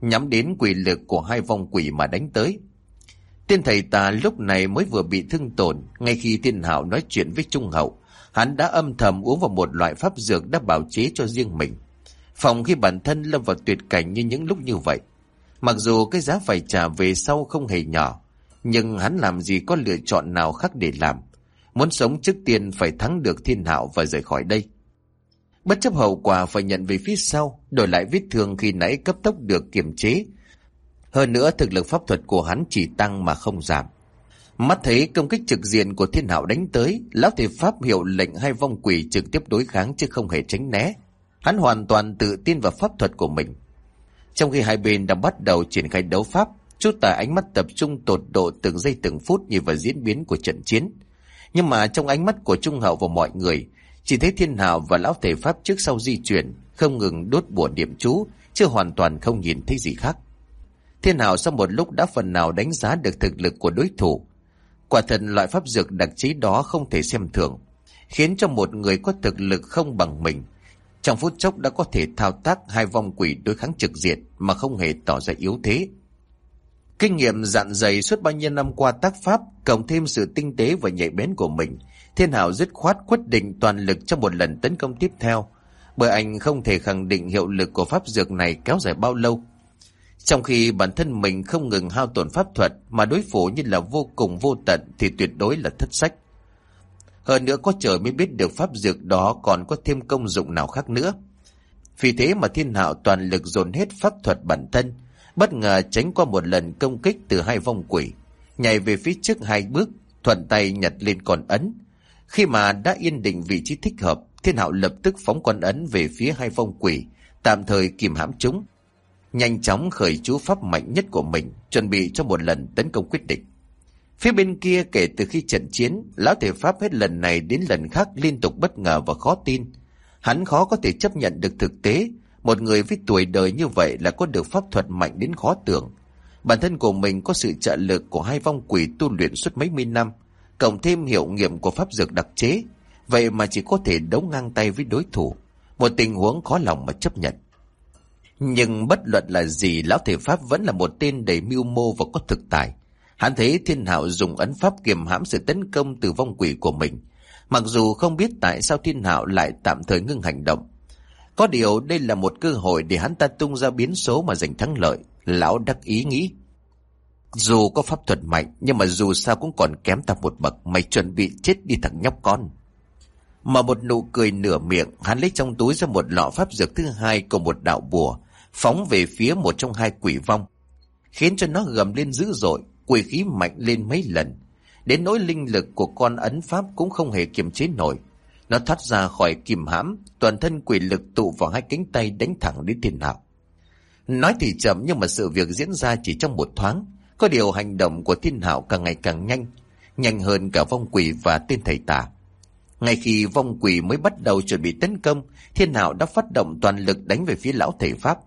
nhắm đến quỷ lực của hai vong quỷ mà đánh tới. Tên thầy tà lúc này mới vừa bị thương tổn, ngay khi thiên hạo nói chuyện với Trung Hậu, hắn đã âm thầm uống vào một loại pháp dược đã bảo chế cho riêng mình. Phòng khi bản thân lâm vào tuyệt cảnh như những lúc như vậy. Mặc dù cái giá phải trả về sau không hề nhỏ, nhưng hắn làm gì có lựa chọn nào khác để làm. Muốn sống trước tiên phải thắng được thiên hạo và rời khỏi đây. Bất chấp hậu quả phải nhận về phía sau, đổi lại vết thương khi nãy cấp tốc được kiềm chế. Hơn nữa thực lực pháp thuật của hắn chỉ tăng mà không giảm. Mắt thấy công kích trực diện của thiên hạo đánh tới, lão thầy pháp hiệu lệnh hai vong quỷ trực tiếp đối kháng chứ không hề tránh né. Hắn hoàn toàn tự tin vào pháp thuật của mình. Trong khi hai bên đang bắt đầu triển khai đấu pháp, chút tài ánh mắt tập trung tột độ từng giây từng phút như vào diễn biến của trận chiến. Nhưng mà trong ánh mắt của Trung Hậu và mọi người, chỉ thấy thiên hạo và lão thể pháp trước sau di chuyển, không ngừng đốt bùa niệm chú, chưa hoàn toàn không nhìn thấy gì khác. Thiên Hảo sau một lúc đã phần nào đánh giá được thực lực của đối thủ. Quả thật loại pháp dược đặc trí đó không thể xem thường, khiến cho một người có thực lực không bằng mình. Trong phút chốc đã có thể thao tác hai vong quỷ đối kháng trực diện mà không hề tỏ ra yếu thế. Kinh nghiệm dạn dày suốt bao nhiêu năm qua tác pháp, cộng thêm sự tinh tế và nhạy bén của mình, Thiên Hảo dứt khoát quyết định toàn lực trong một lần tấn công tiếp theo, bởi anh không thể khẳng định hiệu lực của pháp dược này kéo dài bao lâu. Trong khi bản thân mình không ngừng hao tổn pháp thuật mà đối phủ như là vô cùng vô tận thì tuyệt đối là thất sách. Hơn nữa có trời mới biết được pháp dược đó còn có thêm công dụng nào khác nữa. Vì thế mà thiên hạo toàn lực dồn hết pháp thuật bản thân, bất ngờ tránh qua một lần công kích từ hai vong quỷ, nhảy về phía trước hai bước, thuận tay nhặt lên con ấn, khi mà đã yên định vị trí thích hợp, thiên hạo lập tức phóng con ấn về phía hai vong quỷ, tạm thời kìm hãm chúng. Nhanh chóng khởi chú pháp mạnh nhất của mình, chuẩn bị cho một lần tấn công quyết định. Phía bên kia kể từ khi trận chiến, lão thể pháp hết lần này đến lần khác liên tục bất ngờ và khó tin. Hắn khó có thể chấp nhận được thực tế, một người với tuổi đời như vậy là có được pháp thuật mạnh đến khó tưởng. Bản thân của mình có sự trợ lực của hai vong quỷ tu luyện suốt mấy mươi năm, cộng thêm hiệu nghiệm của pháp dược đặc chế, vậy mà chỉ có thể đấu ngang tay với đối thủ, một tình huống khó lòng mà chấp nhận. Nhưng bất luận là gì, lão thể pháp vẫn là một tên đầy mưu mô và có thực tài. Hắn thấy thiên hạo dùng ấn pháp kiềm hãm sự tấn công từ vong quỷ của mình. Mặc dù không biết tại sao thiên hạo lại tạm thời ngưng hành động. Có điều đây là một cơ hội để hắn ta tung ra biến số mà giành thắng lợi. Lão đắc ý nghĩ. Dù có pháp thuật mạnh, nhưng mà dù sao cũng còn kém ta một bậc, mày chuẩn bị chết đi thằng nhóc con. Mà một nụ cười nửa miệng, hắn lấy trong túi ra một lọ pháp dược thứ hai cùng một đạo bùa, phóng về phía một trong hai quỷ vong. Khiến cho nó gầm lên dữ dội, quỷ khí mạnh lên mấy lần. Đến nỗi linh lực của con ấn pháp cũng không hề kiềm chế nổi. Nó thoát ra khỏi kìm hãm, toàn thân quỷ lực tụ vào hai cánh tay đánh thẳng đến thiên hạo. Nói thì chậm nhưng mà sự việc diễn ra chỉ trong một thoáng. Có điều hành động của thiên hạo càng ngày càng nhanh, nhanh hơn cả vong quỷ và tên thầy tà. Ngay khi vong quỷ mới bắt đầu chuẩn bị tấn công, thiên hạo đã phát động toàn lực đánh về phía lão thầy Pháp.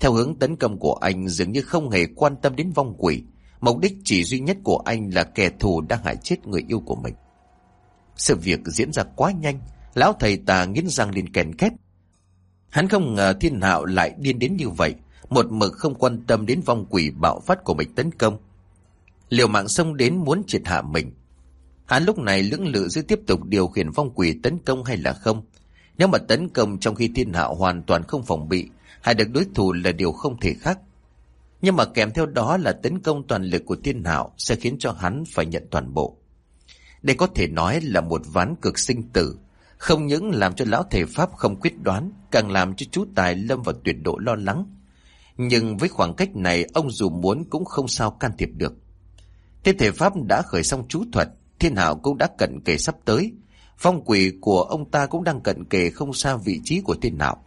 Theo hướng tấn công của anh dường như không hề quan tâm đến vong quỷ, mục đích chỉ duy nhất của anh là kẻ thù đang hại chết người yêu của mình. Sự việc diễn ra quá nhanh, lão thầy tà nghiến răng lên kèn két. Hắn không ngờ thiên hạo lại điên đến như vậy, một mực không quan tâm đến vong quỷ bạo phát của mình tấn công. Liều mạng xông đến muốn triệt hạ mình. Hắn lúc này lưỡng lự giữa tiếp tục điều khiển vong quỷ tấn công hay là không. Nếu mà tấn công trong khi thiên hạo hoàn toàn không phòng bị, hay được đối thủ là điều không thể khác. Nhưng mà kèm theo đó là tấn công toàn lực của thiên hạo sẽ khiến cho hắn phải nhận toàn bộ. Đây có thể nói là một ván cực sinh tử, không những làm cho lão thể Pháp không quyết đoán, càng làm cho chú Tài lâm vào tuyệt độ lo lắng. Nhưng với khoảng cách này, ông dù muốn cũng không sao can thiệp được. Thế thể Pháp đã khởi xong chú thuật, thiên hạo cũng đã cận kề sắp tới. Phong quỷ của ông ta cũng đang cận kề không xa vị trí của thiên hạo.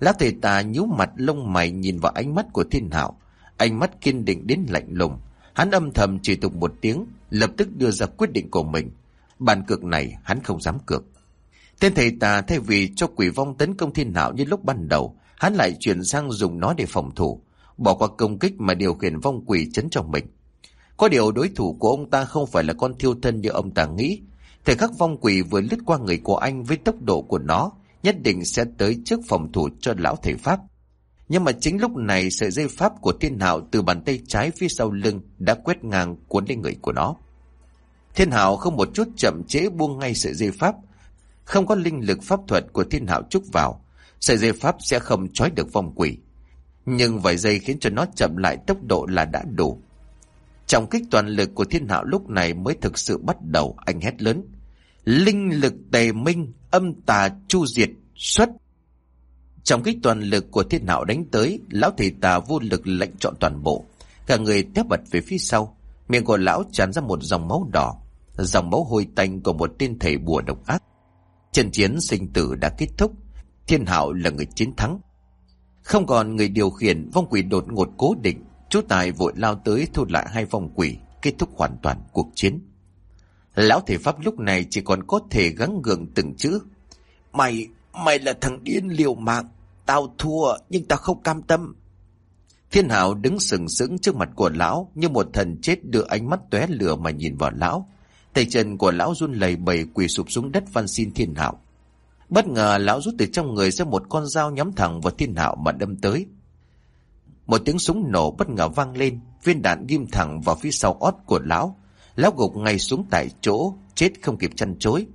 Lão thầy tà nhíu mặt lông mày nhìn vào ánh mắt của thiên hạo, ánh mắt kiên định đến lạnh lùng. Hắn âm thầm chỉ tục một tiếng, lập tức đưa ra quyết định của mình. Bàn cược này hắn không dám cược. Tên thầy tà thay vì cho quỷ vong tấn công thiên hạo như lúc ban đầu, hắn lại chuyển sang dùng nó để phòng thủ, bỏ qua công kích mà điều khiển vong quỷ chấn trong mình. Có điều đối thủ của ông ta không phải là con thiêu thân như ông ta nghĩ. Thời khắc vong quỷ vừa lướt qua người của anh với tốc độ của nó, nhất định sẽ tới trước phòng thủ cho lão thầy Pháp. Nhưng mà chính lúc này sợi dây Pháp của thiên hạo từ bàn tay trái phía sau lưng đã quét ngang cuốn lên người của nó. Thiên hạo không một chút chậm chế buông ngay sợi dây Pháp. Không có linh lực pháp thuật của thiên hạo trúc vào, sợi dây Pháp sẽ không trói được vòng quỷ. Nhưng vài giây khiến cho nó chậm lại tốc độ là đã đủ. Trọng kích toàn lực của thiên hạo lúc này mới thực sự bắt đầu, anh hét lớn. Linh lực tề minh, âm tà chu diệt, xuất. Trong kích toàn lực của thiên hạo đánh tới, lão thầy tà vô lực lệnh chọn toàn bộ. Cả người tép bật về phía sau, miệng của lão tràn ra một dòng máu đỏ, dòng máu hôi tanh của một tên thầy bùa độc ác. Trận chiến sinh tử đã kết thúc, thiên hạo là người chiến thắng. Không còn người điều khiển, vong quỷ đột ngột cố định, chú Tài vội lao tới thu lại hai vong quỷ, kết thúc hoàn toàn cuộc chiến. Lão thể pháp lúc này chỉ còn có thể gắng gượng từng chữ. Mày, mày là thằng điên liều mạng. Tao thua, nhưng tao không cam tâm. Thiên hảo đứng sừng sững trước mặt của lão như một thần chết đưa ánh mắt tóe lửa mà nhìn vào lão. Tay chân của lão run lầy bầy quỳ sụp xuống đất van xin thiên hảo. Bất ngờ lão rút từ trong người ra một con dao nhắm thẳng vào thiên hảo mà đâm tới. Một tiếng súng nổ bất ngờ vang lên, viên đạn ghim thẳng vào phía sau ót của lão, Lão gục ngay xuống tại chỗ, chết không kịp chăn chối.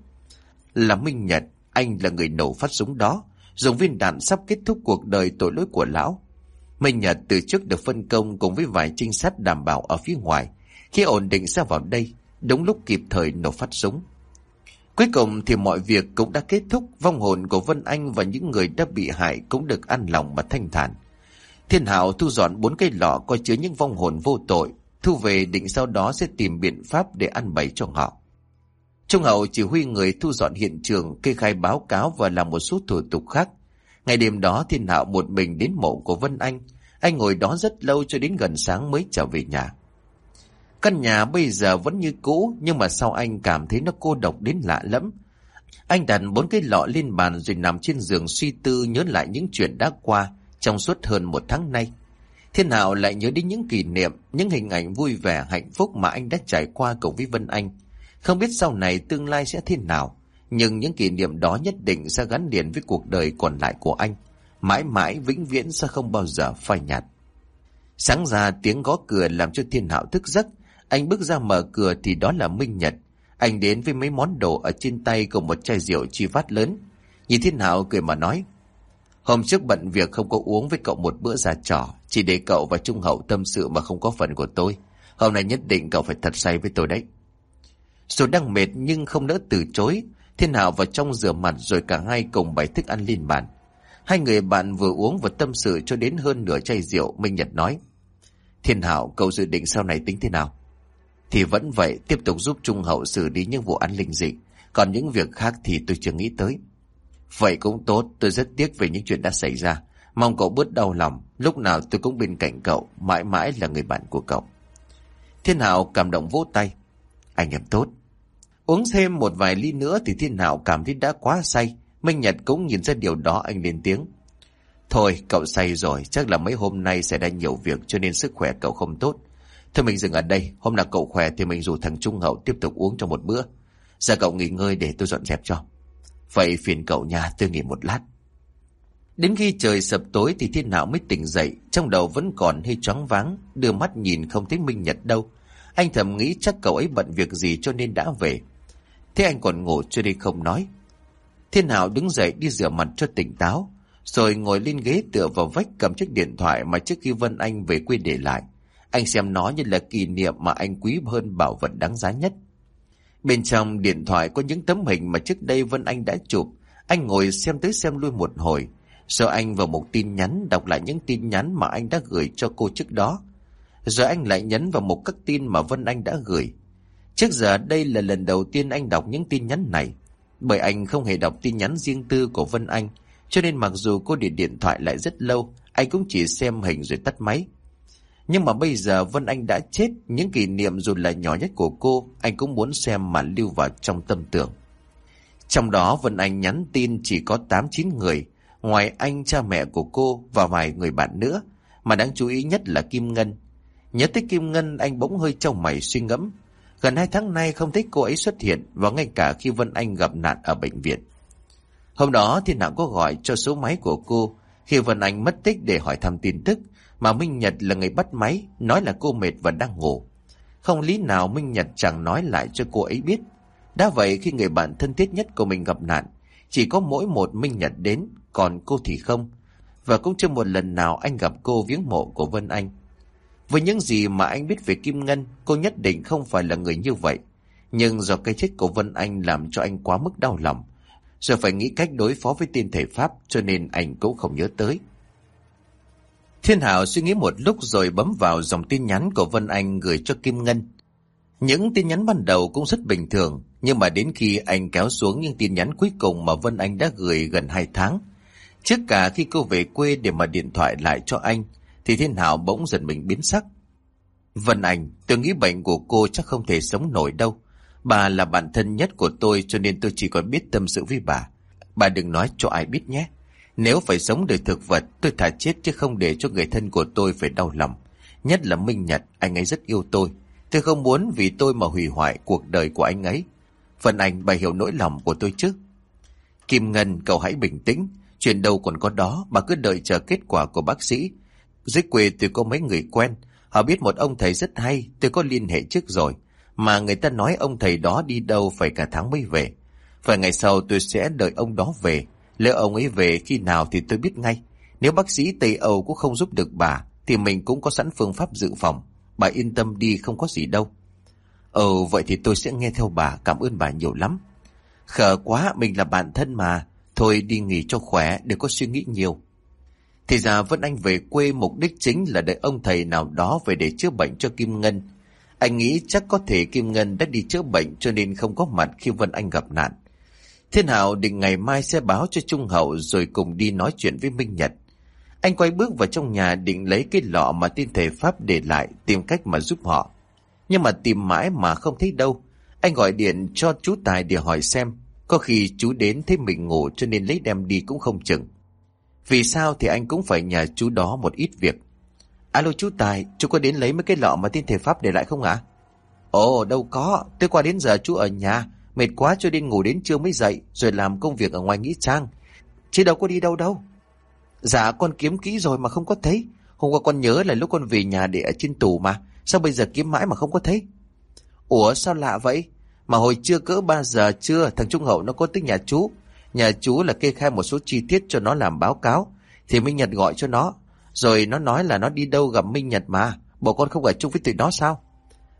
Là Minh Nhật, anh là người nổ phát súng đó, dùng viên đạn sắp kết thúc cuộc đời tội lỗi của lão. Minh Nhật từ trước được phân công cùng với vài trinh sát đảm bảo ở phía ngoài. Khi ổn định ra vào đây, đúng lúc kịp thời nổ phát súng. Cuối cùng thì mọi việc cũng đã kết thúc, vong hồn của Vân Anh và những người đã bị hại cũng được an lòng và thanh thản. Thiên Hạo thu dọn bốn cây lọ có chứa những vong hồn vô tội, Thu về định sau đó sẽ tìm biện pháp để ăn bày cho họ. Trung hậu chỉ huy người thu dọn hiện trường, kê khai báo cáo và làm một số thủ tục khác. Ngày đêm đó thiên hạo một mình đến mộ của Vân Anh. Anh ngồi đó rất lâu cho đến gần sáng mới trở về nhà. Căn nhà bây giờ vẫn như cũ, nhưng mà sau anh cảm thấy nó cô độc đến lạ lắm. Anh đặt bốn cái lọ lên bàn rồi nằm trên giường suy tư nhớ lại những chuyện đã qua trong suốt hơn một tháng nay. Thiên Hạo lại nhớ đến những kỷ niệm, những hình ảnh vui vẻ, hạnh phúc mà anh đã trải qua cùng với Vân Anh. Không biết sau này tương lai sẽ thế nào, nhưng những kỷ niệm đó nhất định sẽ gắn liền với cuộc đời còn lại của anh. Mãi mãi vĩnh viễn sẽ không bao giờ phai nhạt. Sáng ra tiếng gõ cửa làm cho Thiên Hạo thức giấc. Anh bước ra mở cửa thì đó là Minh Nhật. Anh đến với mấy món đồ ở trên tay cùng một chai rượu chi vát lớn. Nhìn Thiên Hạo cười mà nói. Hôm trước bận việc không có uống với cậu một bữa già trò. Chỉ để cậu và Trung Hậu tâm sự mà không có phần của tôi. Hôm nay nhất định cậu phải thật say với tôi đấy. Dù đang mệt nhưng không đỡ từ chối. Thiên Hảo vào trong rửa mặt rồi cả hai cùng bày thức ăn lên bàn. Hai người bạn vừa uống và tâm sự cho đến hơn nửa chai rượu, Minh Nhật nói. Thiên Hảo, cậu dự định sau này tính thế nào? Thì vẫn vậy, tiếp tục giúp Trung Hậu xử lý những vụ án linh dị. Còn những việc khác thì tôi chưa nghĩ tới. Vậy cũng tốt, tôi rất tiếc về những chuyện đã xảy ra. Mong cậu bớt đau lòng, lúc nào tôi cũng bên cạnh cậu, mãi mãi là người bạn của cậu. Thiên Hảo cảm động vỗ tay. Anh em tốt. Uống thêm một vài ly nữa thì Thiên Hảo cảm thấy đã quá say. Minh Nhật cũng nhìn ra điều đó anh lên tiếng. Thôi, cậu say rồi, chắc là mấy hôm nay sẽ ra nhiều việc cho nên sức khỏe cậu không tốt. Thôi mình dừng ở đây, hôm nào cậu khỏe thì mình rủ thằng Trung Hậu tiếp tục uống cho một bữa. Giờ cậu nghỉ ngơi để tôi dọn dẹp cho. Vậy phiền cậu nhà tôi nghỉ một lát. Đến khi trời sập tối thì thiên hạo mới tỉnh dậy, trong đầu vẫn còn hơi choáng váng, đưa mắt nhìn không thấy Minh Nhật đâu. Anh thầm nghĩ chắc cậu ấy bận việc gì cho nên đã về. Thế anh còn ngủ chưa đi không nói. Thiên Hạo đứng dậy đi rửa mặt cho tỉnh táo, rồi ngồi lên ghế tựa vào vách cầm chiếc điện thoại mà trước khi Vân Anh về quê để lại. Anh xem nó như là kỷ niệm mà anh quý hơn bảo vật đáng giá nhất. Bên trong điện thoại có những tấm hình mà trước đây Vân Anh đã chụp. Anh ngồi xem tới xem lui một hồi. Rồi anh vào một tin nhắn đọc lại những tin nhắn mà anh đã gửi cho cô trước đó. Rồi anh lại nhấn vào một các tin mà Vân Anh đã gửi. Trước giờ đây là lần đầu tiên anh đọc những tin nhắn này. Bởi anh không hề đọc tin nhắn riêng tư của Vân Anh. Cho nên mặc dù cô điện điện thoại lại rất lâu, anh cũng chỉ xem hình rồi tắt máy. Nhưng mà bây giờ Vân Anh đã chết, những kỷ niệm dù là nhỏ nhất của cô, anh cũng muốn xem mà lưu vào trong tâm tưởng. Trong đó Vân Anh nhắn tin chỉ có 8-9 người, ngoài anh cha mẹ của cô và vài người bạn nữa, mà đáng chú ý nhất là Kim Ngân. Nhớ tới Kim Ngân anh bỗng hơi trong mày suy ngẫm. Gần hai tháng nay không thấy cô ấy xuất hiện và ngay cả khi Vân Anh gặp nạn ở bệnh viện. Hôm đó Thiên Hạng có gọi cho số máy của cô khi Vân Anh mất tích để hỏi thăm tin tức mà Minh Nhật là người bắt máy, nói là cô mệt và đang ngủ. Không lý nào Minh Nhật chẳng nói lại cho cô ấy biết. Đã vậy khi người bạn thân thiết nhất của mình gặp nạn, chỉ có mỗi một Minh Nhật đến, còn cô thì không. Và cũng chưa một lần nào anh gặp cô viếng mộ của Vân Anh. Với những gì mà anh biết về Kim Ngân, cô nhất định không phải là người như vậy. Nhưng do cái chết của Vân Anh làm cho anh quá mức đau lòng. Giờ phải nghĩ cách đối phó với tiên thể Pháp cho nên anh cũng không nhớ tới. Thiên Hảo suy nghĩ một lúc rồi bấm vào dòng tin nhắn của Vân Anh gửi cho Kim Ngân. Những tin nhắn ban đầu cũng rất bình thường, nhưng mà đến khi anh kéo xuống những tin nhắn cuối cùng mà Vân Anh đã gửi gần 2 tháng, trước cả khi cô về quê để mà điện thoại lại cho anh, thì Thiên Hảo bỗng dần mình biến sắc. Vân Anh, tôi nghĩ bệnh của cô chắc không thể sống nổi đâu. Bà là bạn thân nhất của tôi cho nên tôi chỉ còn biết tâm sự với bà. Bà đừng nói cho ai biết nhé. Nếu phải sống đời thực vật, tôi thà chết chứ không để cho người thân của tôi phải đau lòng. Nhất là Minh Nhật, anh ấy rất yêu tôi. Tôi không muốn vì tôi mà hủy hoại cuộc đời của anh ấy. Phần anh bà hiểu nỗi lòng của tôi chứ. Kim Ngân, cậu hãy bình tĩnh. Chuyện đâu còn có đó, bà cứ đợi chờ kết quả của bác sĩ. Dưới quê tôi có mấy người quen. Họ biết một ông thầy rất hay, tôi có liên hệ trước rồi. Mà người ta nói ông thầy đó đi đâu phải cả tháng mới về. Vài ngày sau tôi sẽ đợi ông đó về. Lỡ ông ấy về khi nào thì tôi biết ngay. Nếu bác sĩ Tây Âu cũng không giúp được bà, thì mình cũng có sẵn phương pháp dự phòng. Bà yên tâm đi không có gì đâu. Ờ, vậy thì tôi sẽ nghe theo bà, cảm ơn bà nhiều lắm. Khờ quá, mình là bạn thân mà. Thôi đi nghỉ cho khỏe, đừng có suy nghĩ nhiều. Thì ra Vân Anh về quê mục đích chính là đợi ông thầy nào đó về để chữa bệnh cho Kim Ngân. Anh nghĩ chắc có thể Kim Ngân đã đi chữa bệnh cho nên không có mặt khi Vân Anh gặp nạn. Thiên Hảo định ngày mai sẽ báo cho Trung Hậu rồi cùng đi nói chuyện với Minh Nhật. Anh quay bước vào trong nhà định lấy cái lọ mà tiên thể Pháp để lại tìm cách mà giúp họ. Nhưng mà tìm mãi mà không thấy đâu. Anh gọi điện cho chú Tài để hỏi xem. Có khi chú đến thấy mình ngủ cho nên lấy đem đi cũng không chừng. Vì sao thì anh cũng phải nhờ chú đó một ít việc. Alo chú Tài, chú có đến lấy mấy cái lọ mà tiên thể Pháp để lại không ạ? Ồ, đâu có, tôi qua đến giờ chú ở nhà, Mệt quá cho nên ngủ đến trưa mới dậy, Rồi làm công việc ở ngoài Nghĩa Trang Chứ đâu có đi đâu đâu Dạ con kiếm kỹ rồi mà không có thấy Hôm qua con nhớ là lúc con về nhà để ở trên tủ mà Sao bây giờ kiếm mãi mà không có thấy Ủa, sao lạ vậy? Mà hồi chưa cỡ 3 giờ trưa, thằng Trung Hậu nó có tới nhà chú. Nhà chú là kê khai một số chi tiết cho nó làm báo cáo. Thì Minh Nhật gọi cho nó. Rồi nó nói là nó đi đâu gặp Minh Nhật mà. Bộ con không ở chung với tụi nó sao?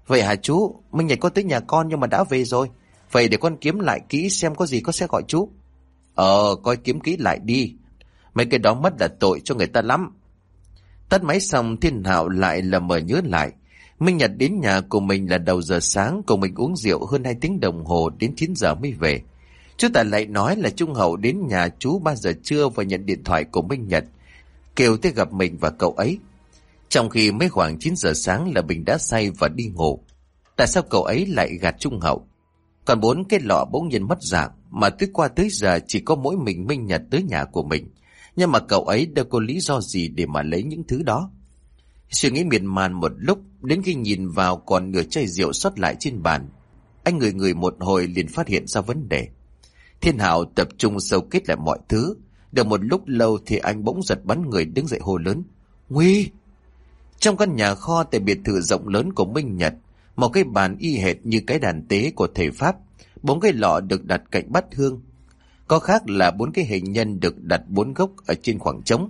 Vậy hả chú? Minh Nhật có tới nhà con nhưng mà đã về rồi. Vậy để con kiếm lại kỹ xem có gì có sẽ gọi chú. Ờ, coi kiếm kỹ lại đi. Mấy cái đó mất là tội cho người ta lắm. Tắt máy xong thiên hạo lại là mở nhớ lại. Minh Nhật đến nhà của mình là đầu giờ sáng, cùng mình uống rượu hơn 2 tiếng đồng hồ đến 9 giờ mới về. Chú Tài lại nói là Trung Hậu đến nhà chú 3 giờ trưa và nhận điện thoại của Minh Nhật, kêu tới gặp mình và cậu ấy. Trong khi mấy khoảng 9 giờ sáng là mình đã say và đi ngủ. Tại sao cậu ấy lại gạt Trung Hậu? Còn bốn cái lọ bỗng nhiên mất dạng, mà tới qua tới giờ chỉ có mỗi mình Minh Nhật tới nhà của mình. Nhưng mà cậu ấy đâu có lý do gì để mà lấy những thứ đó. Suy nghĩ miền màn một lúc, đến khi nhìn vào còn nửa chai rượu sót lại trên bàn. Anh người người một hồi liền phát hiện ra vấn đề. Thiên Hảo tập trung sâu kết lại mọi thứ. Được một lúc lâu thì anh bỗng giật bắn người đứng dậy hô lớn. Nguy! Trong căn nhà kho tại biệt thự rộng lớn của Minh Nhật, một cái bàn y hệt như cái đàn tế của thầy Pháp, bốn cái lọ được đặt cạnh bát hương. Có khác là bốn cái hình nhân được đặt bốn gốc ở trên khoảng trống.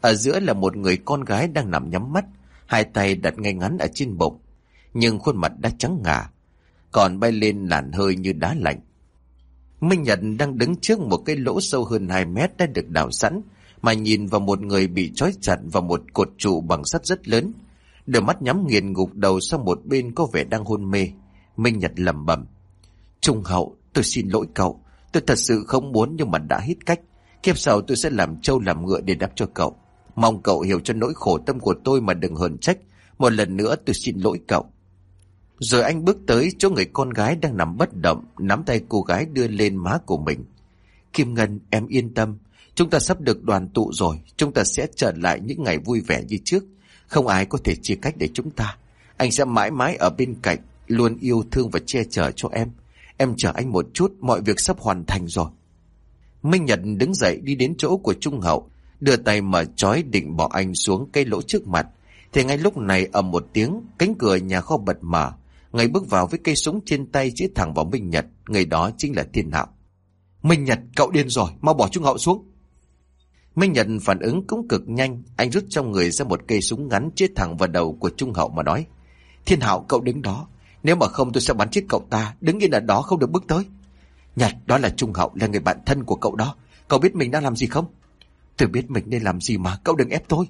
Ở giữa là một người con gái đang nằm nhắm mắt, hai tay đặt ngay ngắn ở trên bụng. Nhưng khuôn mặt đã trắng ngà, còn bay lên làn hơi như đá lạnh. Minh Nhật đang đứng trước một cái lỗ sâu hơn 2 mét đã được đào sẵn, mà nhìn vào một người bị trói chặt vào một cột trụ bằng sắt rất lớn. Đôi mắt nhắm nghiền gục đầu sang một bên có vẻ đang hôn mê. Minh Nhật lẩm bẩm. Trung hậu, tôi xin lỗi cậu. Tôi thật sự không muốn nhưng mà đã hết cách. Kiếp sau tôi sẽ làm trâu làm ngựa để đáp cho cậu. Mong cậu hiểu cho nỗi khổ tâm của tôi mà đừng hờn trách. Một lần nữa tôi xin lỗi cậu. Rồi anh bước tới chỗ người con gái đang nằm bất động, nắm tay cô gái đưa lên má của mình. Kim Ngân, em yên tâm. Chúng ta sắp được đoàn tụ rồi. Chúng ta sẽ trở lại những ngày vui vẻ như trước. Không ai có thể chia cách để chúng ta. Anh sẽ mãi mãi ở bên cạnh, luôn yêu thương và che chở cho em. Em chờ anh một chút, mọi việc sắp hoàn thành rồi. Minh Nhật đứng dậy đi đến chỗ của Trung Hậu, đưa tay mở trói định bỏ anh xuống cây lỗ trước mặt. Thì ngay lúc này ầm một tiếng, cánh cửa nhà kho bật mở. Người bước vào với cây súng trên tay chỉ thẳng vào Minh Nhật, người đó chính là Thiên Hạo. Minh Nhật, cậu điên rồi, mau bỏ Trung Hậu xuống. Minh Nhật phản ứng cũng cực nhanh, anh rút trong người ra một cây súng ngắn chết thẳng vào đầu của Trung Hậu mà nói. Thiên Hạo cậu đứng đó, nếu mà không tôi sẽ bắn chết cậu ta, đứng yên ở đó không được bước tới. Nhật, đó là Trung Hậu, là người bạn thân của cậu đó. Cậu biết mình đang làm gì không? Tôi biết mình nên làm gì mà, cậu đừng ép tôi.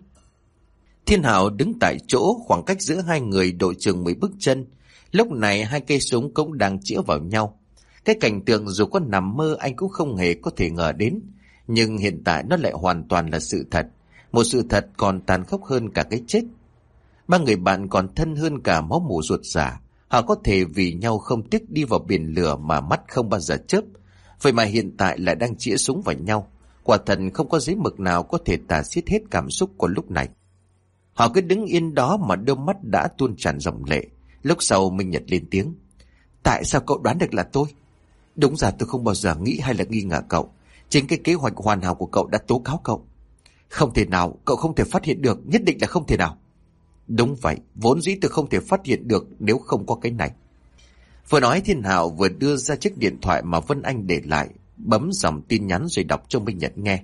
Thiên Hạo đứng tại chỗ, khoảng cách giữa hai người đội chừng mấy bước chân. Lúc này hai cây súng cũng đang chĩa vào nhau. Cái cảnh tượng dù có nằm mơ anh cũng không hề có thể ngờ đến. Nhưng hiện tại nó lại hoàn toàn là sự thật. Một sự thật còn tàn khốc hơn cả cái chết. Ba người bạn còn thân hơn cả máu mù ruột giả. Họ có thể vì nhau không tiếc đi vào biển lửa mà mắt không bao giờ chớp. Vậy mà hiện tại lại đang chĩa súng vào nhau. Quả thật không có giấy mực nào có thể tả xiết hết cảm xúc của lúc này. Họ cứ đứng yên đó mà đôi mắt đã tuôn tràn dòng lệ. Lúc sau Minh Nhật lên tiếng. Tại sao cậu đoán được là tôi? Đúng ra tôi không bao giờ nghĩ hay là nghi ngờ cậu. Chính cái kế hoạch hoàn hảo của cậu đã tố cáo cậu. Không thể nào, cậu không thể phát hiện được, nhất định là không thể nào. Đúng vậy, vốn dĩ tôi không thể phát hiện được nếu không có cái này. Vừa nói Thiên Hạo vừa đưa ra chiếc điện thoại mà Vân Anh để lại, bấm dòng tin nhắn rồi đọc cho Minh Nhật nghe.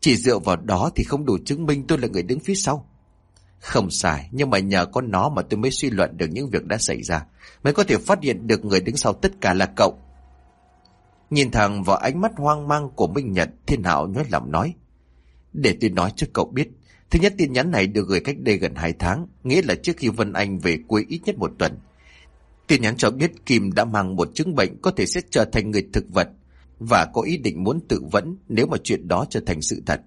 Chỉ dựa vào đó thì không đủ chứng minh tôi là người đứng phía sau. Không sai, nhưng mà nhờ có nó mà tôi mới suy luận được những việc đã xảy ra, mới có thể phát hiện được người đứng sau tất cả là cậu. Nhìn thẳng vào ánh mắt hoang mang của Minh Nhật, Thiên Hảo nhói lòng nói. Để tôi nói cho cậu biết, thứ nhất tin nhắn này được gửi cách đây gần 2 tháng, nghĩa là trước khi Vân Anh về quê ít nhất một tuần. Tin nhắn cho biết Kim đã mang một chứng bệnh có thể sẽ trở thành người thực vật và có ý định muốn tự vẫn nếu mà chuyện đó trở thành sự thật.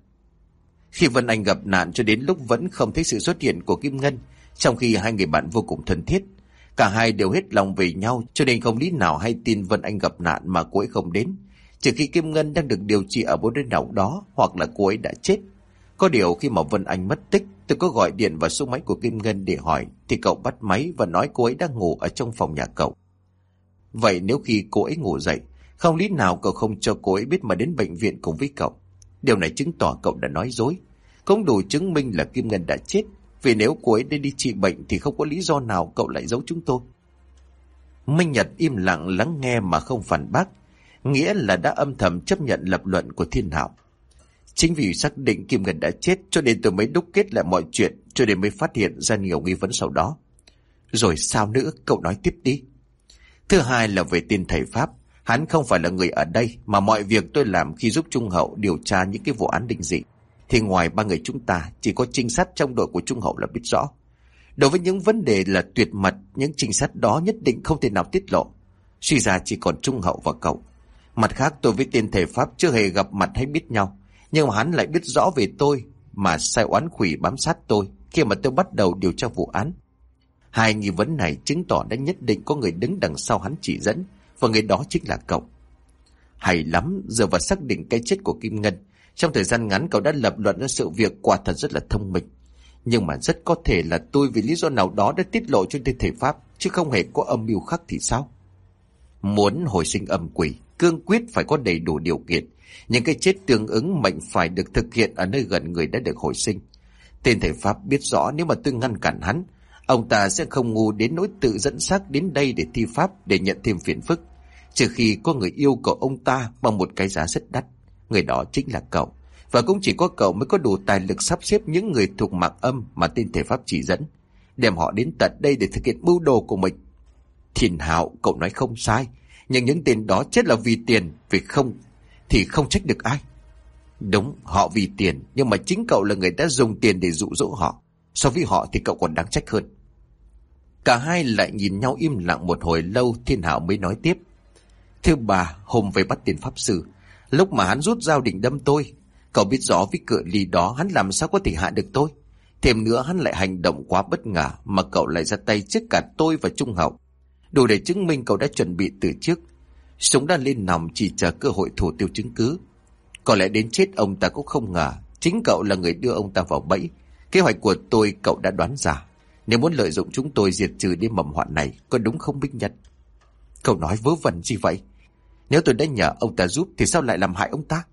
Khi Vân Anh gặp nạn cho đến lúc vẫn không thấy sự xuất hiện của Kim Ngân, trong khi hai người bạn vô cùng thân thiết, Cả hai đều hết lòng về nhau cho nên không lý nào hay tin Vân Anh gặp nạn mà cô ấy không đến. Trừ khi Kim Ngân đang được điều trị ở bốn nơi nào đó hoặc là cô ấy đã chết. Có điều khi mà Vân Anh mất tích, tôi có gọi điện vào số máy của Kim Ngân để hỏi thì cậu bắt máy và nói cô ấy đang ngủ ở trong phòng nhà cậu. Vậy nếu khi cô ấy ngủ dậy, không lý nào cậu không cho cô ấy biết mà đến bệnh viện cùng với cậu. Điều này chứng tỏ cậu đã nói dối. Cũng đủ chứng minh là Kim Ngân đã chết vì nếu cô ấy đi, đi trị bệnh thì không có lý do nào cậu lại giấu chúng tôi. Minh Nhật im lặng lắng nghe mà không phản bác, nghĩa là đã âm thầm chấp nhận lập luận của thiên hạo. Chính vì xác định Kim Ngân đã chết cho nên tôi mới đúc kết lại mọi chuyện cho nên mới phát hiện ra nhiều nghi vấn sau đó. Rồi sao nữa, cậu nói tiếp đi. Thứ hai là về tên thầy Pháp. Hắn không phải là người ở đây mà mọi việc tôi làm khi giúp Trung Hậu điều tra những cái vụ án định dị. Thì ngoài ba người chúng ta chỉ có trinh sát trong đội của Trung Hậu là biết rõ. Đối với những vấn đề là tuyệt mật, những trinh sát đó nhất định không thể nào tiết lộ. Suy ra chỉ còn Trung Hậu và cậu. Mặt khác tôi với tên thể Pháp chưa hề gặp mặt hay biết nhau. Nhưng mà hắn lại biết rõ về tôi mà sai oán quỷ bám sát tôi khi mà tôi bắt đầu điều tra vụ án. Hai nghi vấn này chứng tỏ đã nhất định có người đứng đằng sau hắn chỉ dẫn và người đó chính là cậu. Hay lắm, giờ vào xác định cái chết của Kim Ngân. Trong thời gian ngắn cậu đã lập luận ra sự việc quả thật rất là thông minh. Nhưng mà rất có thể là tôi vì lý do nào đó đã tiết lộ cho tên thể Pháp, chứ không hề có âm mưu khác thì sao? Muốn hồi sinh âm quỷ, cương quyết phải có đầy đủ điều kiện. Những cái chết tương ứng mệnh phải được thực hiện ở nơi gần người đã được hồi sinh. Tên thể Pháp biết rõ nếu mà tôi ngăn cản hắn, ông ta sẽ không ngu đến nỗi tự dẫn xác đến đây để thi pháp để nhận thêm phiền phức. Trừ khi có người yêu cầu ông ta bằng một cái giá rất đắt. Người đó chính là cậu. Và cũng chỉ có cậu mới có đủ tài lực sắp xếp những người thuộc mạng âm mà tên thể pháp chỉ dẫn. Đem họ đến tận đây để thực hiện mưu đồ của mình. Thiền hạo, cậu nói không sai. Nhưng những tên đó chết là vì tiền, vì không thì không trách được ai. Đúng, họ vì tiền, nhưng mà chính cậu là người đã dùng tiền để dụ dỗ họ. So với họ thì cậu còn đáng trách hơn. Cả hai lại nhìn nhau im lặng một hồi lâu Thiên Hảo mới nói tiếp. Thưa bà, hôm về bắt tiền pháp sư, lúc mà hắn rút dao định đâm tôi, cậu biết rõ với cự ly đó hắn làm sao có thể hạ được tôi. Thêm nữa hắn lại hành động quá bất ngờ mà cậu lại ra tay trước cả tôi và Trung Hậu. Đủ để chứng minh cậu đã chuẩn bị từ trước. Súng đã lên nòng chỉ chờ cơ hội thủ tiêu chứng cứ. Có lẽ đến chết ông ta cũng không ngờ chính cậu là người đưa ông ta vào bẫy. Kế hoạch của tôi cậu đã đoán giả. Nếu muốn lợi dụng chúng tôi diệt trừ đi mầm hoạn này, có đúng không Bích Nhật? Cậu nói vớ vẩn gì vậy? Nếu tôi đã nhờ ông ta giúp thì sao lại làm hại ông ta?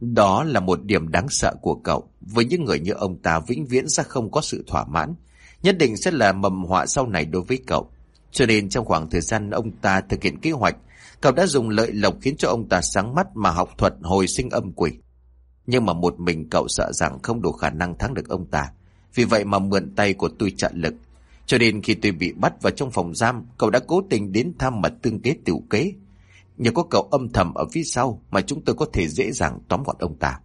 Đó là một điểm đáng sợ của cậu. Với những người như ông ta vĩnh viễn sẽ không có sự thỏa mãn. Nhất định sẽ là mầm họa sau này đối với cậu. Cho nên trong khoảng thời gian ông ta thực hiện kế hoạch, cậu đã dùng lợi lộc khiến cho ông ta sáng mắt mà học thuật hồi sinh âm quỷ. Nhưng mà một mình cậu sợ rằng không đủ khả năng thắng được ông ta. Vì vậy mà mượn tay của tôi trợ lực. Cho nên khi tôi bị bắt vào trong phòng giam, cậu đã cố tình đến thăm mật tương kế tiểu kế. Nhờ có cậu âm thầm ở phía sau mà chúng tôi có thể dễ dàng tóm gọn ông ta.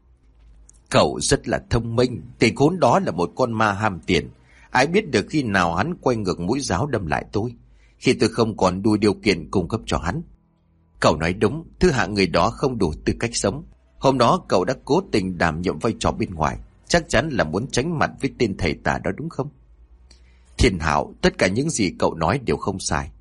Cậu rất là thông minh, tên khốn đó là một con ma ham tiền. Ai biết được khi nào hắn quay ngược mũi giáo đâm lại tôi. Khi tôi không còn đủ điều kiện cung cấp cho hắn. Cậu nói đúng, thứ hạ người đó không đủ tư cách sống. Hôm đó cậu đã cố tình đảm nhiệm vai trò bên ngoài. Chắc chắn là muốn tránh mặt với tên thầy tà đó đúng không? Thiên Hảo, tất cả những gì cậu nói đều không sai.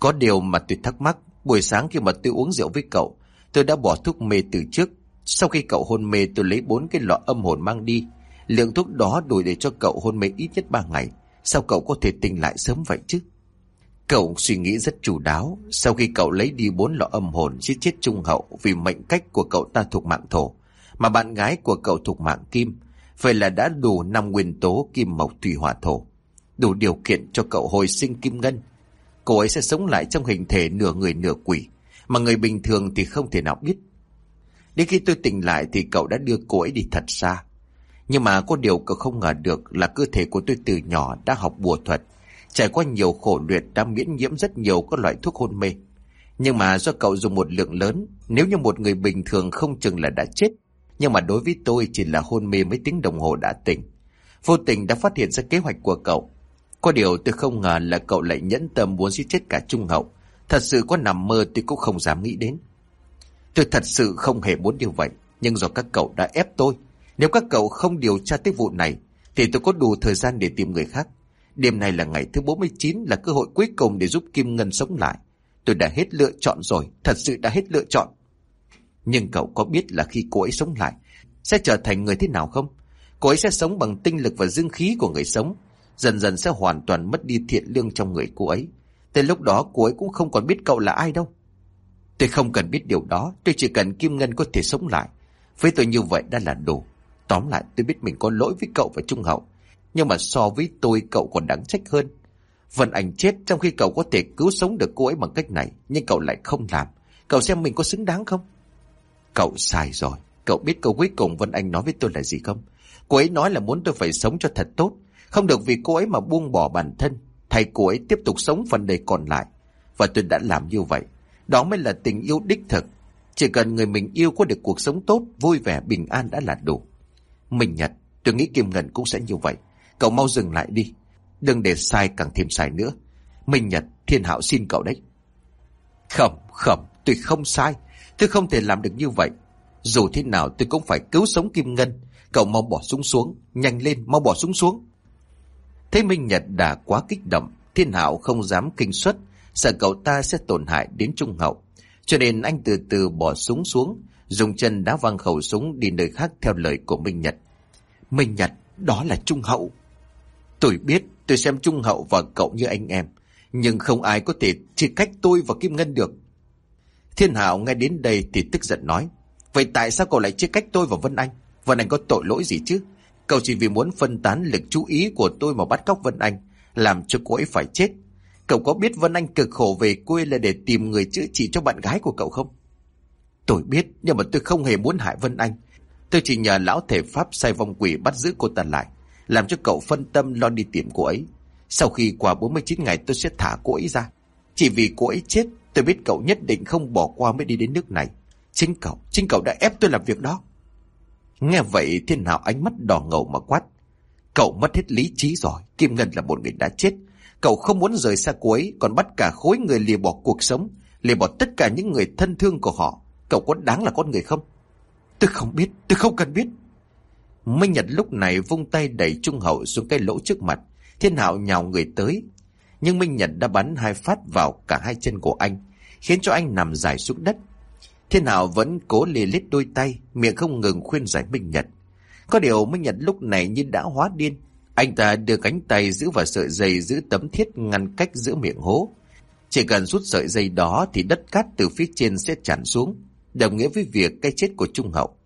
Có điều mà tôi thắc mắc, buổi sáng khi mà tôi uống rượu với cậu, tôi đã bỏ thuốc mê từ trước. Sau khi cậu hôn mê tôi lấy bốn cái lọ âm hồn mang đi. Lượng thuốc đó đủ để cho cậu hôn mê ít nhất ba ngày. Sao cậu có thể tỉnh lại sớm vậy chứ? Cậu suy nghĩ rất chủ đáo. Sau khi cậu lấy đi bốn lọ âm hồn giết chết trung hậu vì mệnh cách của cậu ta thuộc mạng thổ, mà bạn gái của cậu thuộc mạng kim, Vậy là đã đủ năm nguyên tố kim mộc thủy hỏa thổ. Đủ điều kiện cho cậu hồi sinh kim ngân. Cô ấy sẽ sống lại trong hình thể nửa người nửa quỷ. Mà người bình thường thì không thể nào biết. Đến khi tôi tỉnh lại thì cậu đã đưa cô ấy đi thật xa. Nhưng mà có điều cậu không ngờ được là cơ thể của tôi từ nhỏ đã học bùa thuật. Trải qua nhiều khổ luyện đã miễn nhiễm rất nhiều các loại thuốc hôn mê. Nhưng mà do cậu dùng một lượng lớn, nếu như một người bình thường không chừng là đã chết, nhưng mà đối với tôi chỉ là hôn mê mấy tiếng đồng hồ đã tỉnh. Vô tình đã phát hiện ra kế hoạch của cậu. Có điều tôi không ngờ là cậu lại nhẫn tâm muốn giết chết cả Trung Hậu. Thật sự có nằm mơ tôi cũng không dám nghĩ đến. Tôi thật sự không hề muốn điều vậy. Nhưng do các cậu đã ép tôi. Nếu các cậu không điều tra tới vụ này, thì tôi có đủ thời gian để tìm người khác. Đêm nay là ngày thứ 49 là cơ hội cuối cùng để giúp Kim Ngân sống lại. Tôi đã hết lựa chọn rồi, thật sự đã hết lựa chọn. Nhưng cậu có biết là khi cô ấy sống lại, sẽ trở thành người thế nào không? Cô ấy sẽ sống bằng tinh lực và dương khí của người sống, dần dần sẽ hoàn toàn mất đi thiện lương trong người cô ấy. Tới lúc đó cô ấy cũng không còn biết cậu là ai đâu. Tôi không cần biết điều đó, tôi chỉ cần Kim Ngân có thể sống lại. Với tôi như vậy đã là đủ. Tóm lại tôi biết mình có lỗi với cậu và Trung Hậu. Nhưng mà so với tôi cậu còn đáng trách hơn. Vân Anh chết trong khi cậu có thể cứu sống được cô ấy bằng cách này, nhưng cậu lại không làm. Cậu xem mình có xứng đáng không? Cậu sai rồi. Cậu biết câu cuối cùng Vân Anh nói với tôi là gì không? Cô ấy nói là muốn tôi phải sống cho thật tốt. Không được vì cô ấy mà buông bỏ bản thân. Thay cô ấy tiếp tục sống phần đời còn lại. Và tôi đã làm như vậy. Đó mới là tình yêu đích thực. Chỉ cần người mình yêu có được cuộc sống tốt, vui vẻ, bình an đã là đủ. Mình Nhật, tôi nghĩ Kim Ngân cũng sẽ như vậy. Cậu mau dừng lại đi. Đừng để sai càng thêm sai nữa. Minh Nhật, Thiên Hạo xin cậu đấy. Không, không, tôi không sai. Tôi không thể làm được như vậy. Dù thế nào tôi cũng phải cứu sống Kim Ngân. Cậu mau bỏ súng xuống. Nhanh lên, mau bỏ súng xuống. Thế Minh Nhật đã quá kích động. Thiên Hạo không dám kinh suất. Sợ cậu ta sẽ tổn hại đến Trung Hậu. Cho nên anh từ từ bỏ súng xuống. Dùng chân đá văng khẩu súng đi nơi khác theo lời của Minh Nhật. Minh Nhật, đó là Trung Hậu. Tôi biết tôi xem Trung Hậu và cậu như anh em. Nhưng không ai có thể chia cách tôi và Kim Ngân được. Thiên Hảo nghe đến đây thì tức giận nói. Vậy tại sao cậu lại chia cách tôi và Vân Anh? Vân Anh có tội lỗi gì chứ? Cậu chỉ vì muốn phân tán lực chú ý của tôi mà bắt cóc Vân Anh, làm cho cô ấy phải chết. Cậu có biết Vân Anh cực khổ về quê là để tìm người chữa trị cho bạn gái của cậu không? Tôi biết, nhưng mà tôi không hề muốn hại Vân Anh. Tôi chỉ nhờ lão thể pháp sai vong quỷ bắt giữ cô ta lại, làm cho cậu phân tâm lo đi tìm cô ấy. Sau khi qua 49 ngày tôi sẽ thả cô ấy ra. Chỉ vì cô ấy chết, tôi biết cậu nhất định không bỏ qua mới đi đến nước này. Chính cậu, chính cậu đã ép tôi làm việc đó. Nghe vậy thiên hạo ánh mắt đỏ ngầu mà quát. Cậu mất hết lý trí rồi, Kim Ngân là một người đã chết. Cậu không muốn rời xa cô ấy, còn bắt cả khối người lìa bỏ cuộc sống, lìa bỏ tất cả những người thân thương của họ. Cậu có đáng là con người không? Tôi không biết, tôi không cần biết. Minh Nhật lúc này vung tay đẩy Trung Hậu xuống cái lỗ trước mặt. Thiên Hạo nhào người tới. Nhưng Minh Nhật đã bắn hai phát vào cả hai chân của anh, khiến cho anh nằm dài xuống đất. Thiên Hạo vẫn cố lì lít đôi tay, miệng không ngừng khuyên giải Minh Nhật. Có điều Minh Nhật lúc này như đã hóa điên. Anh ta đưa cánh tay giữ vào sợi dây giữ tấm thiết ngăn cách giữa miệng hố. Chỉ cần rút sợi dây đó thì đất cát từ phía trên sẽ tràn xuống, đồng nghĩa với việc cái chết của Trung Hậu.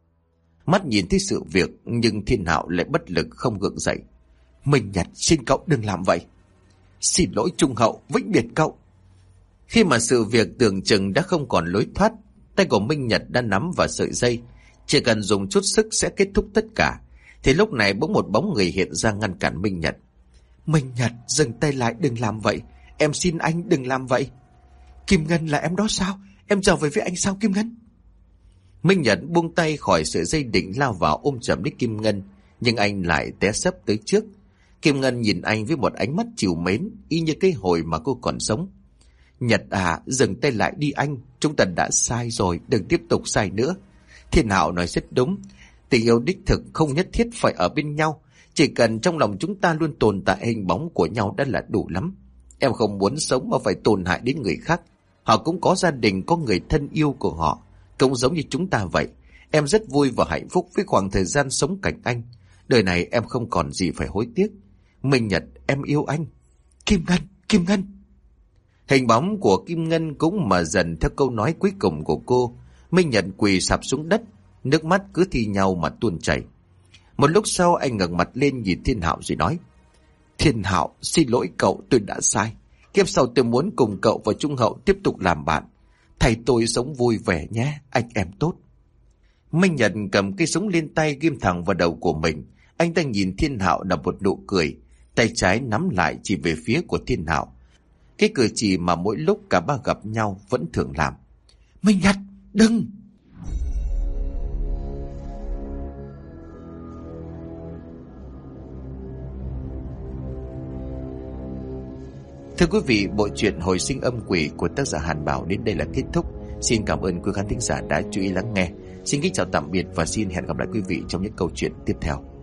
Mắt nhìn thấy sự việc nhưng thiên hạo lại bất lực không gượng dậy. Minh Nhật xin cậu đừng làm vậy. Xin lỗi Trung Hậu, vĩnh biệt cậu. Khi mà sự việc tưởng chừng đã không còn lối thoát, tay của Minh Nhật đã nắm vào sợi dây. Chỉ cần dùng chút sức sẽ kết thúc tất cả. Thì lúc này bỗng một bóng người hiện ra ngăn cản Minh Nhật. Minh Nhật, dừng tay lại đừng làm vậy. Em xin anh đừng làm vậy. Kim Ngân là em đó sao? Em trở về với anh sao Kim Ngân? Minh Nhật buông tay khỏi sợi dây định lao vào ôm chầm lấy Kim Ngân, nhưng anh lại té sấp tới trước. Kim Ngân nhìn anh với một ánh mắt chiều mến, y như cái hồi mà cô còn sống. Nhật à, dừng tay lại đi anh, chúng ta đã sai rồi, đừng tiếp tục sai nữa. Thiên Hạo nói rất đúng, tình yêu đích thực không nhất thiết phải ở bên nhau, chỉ cần trong lòng chúng ta luôn tồn tại hình bóng của nhau đã là đủ lắm. Em không muốn sống mà phải tổn hại đến người khác. Họ cũng có gia đình, có người thân yêu của họ. Cũng giống như chúng ta vậy. Em rất vui và hạnh phúc với khoảng thời gian sống cạnh anh. Đời này em không còn gì phải hối tiếc. Minh Nhật, em yêu anh. Kim Ngân, Kim Ngân. Hình bóng của Kim Ngân cũng mở dần theo câu nói cuối cùng của cô. Minh Nhật quỳ sạp xuống đất, nước mắt cứ thi nhau mà tuôn chảy. Một lúc sau anh ngẩng mặt lên nhìn Thiên Hạo rồi nói. Thiên Hạo, xin lỗi cậu tôi đã sai. Kiếp sau tôi muốn cùng cậu và Trung Hậu tiếp tục làm bạn. Thầy tôi sống vui vẻ nhé, anh em tốt. Minh Nhật cầm cây súng lên tay ghim thẳng vào đầu của mình. Anh ta nhìn Thiên Hạo nằm một nụ cười, tay trái nắm lại chỉ về phía của Thiên Hạo. Cái cử chỉ mà mỗi lúc cả ba gặp nhau vẫn thường làm. Minh Nhật, đừng! Thưa quý vị, bộ truyện Hồi sinh âm quỷ của tác giả Hàn Bảo đến đây là kết thúc. Xin cảm ơn quý khán thính giả đã chú ý lắng nghe. Xin kính chào tạm biệt và xin hẹn gặp lại quý vị trong những câu chuyện tiếp theo.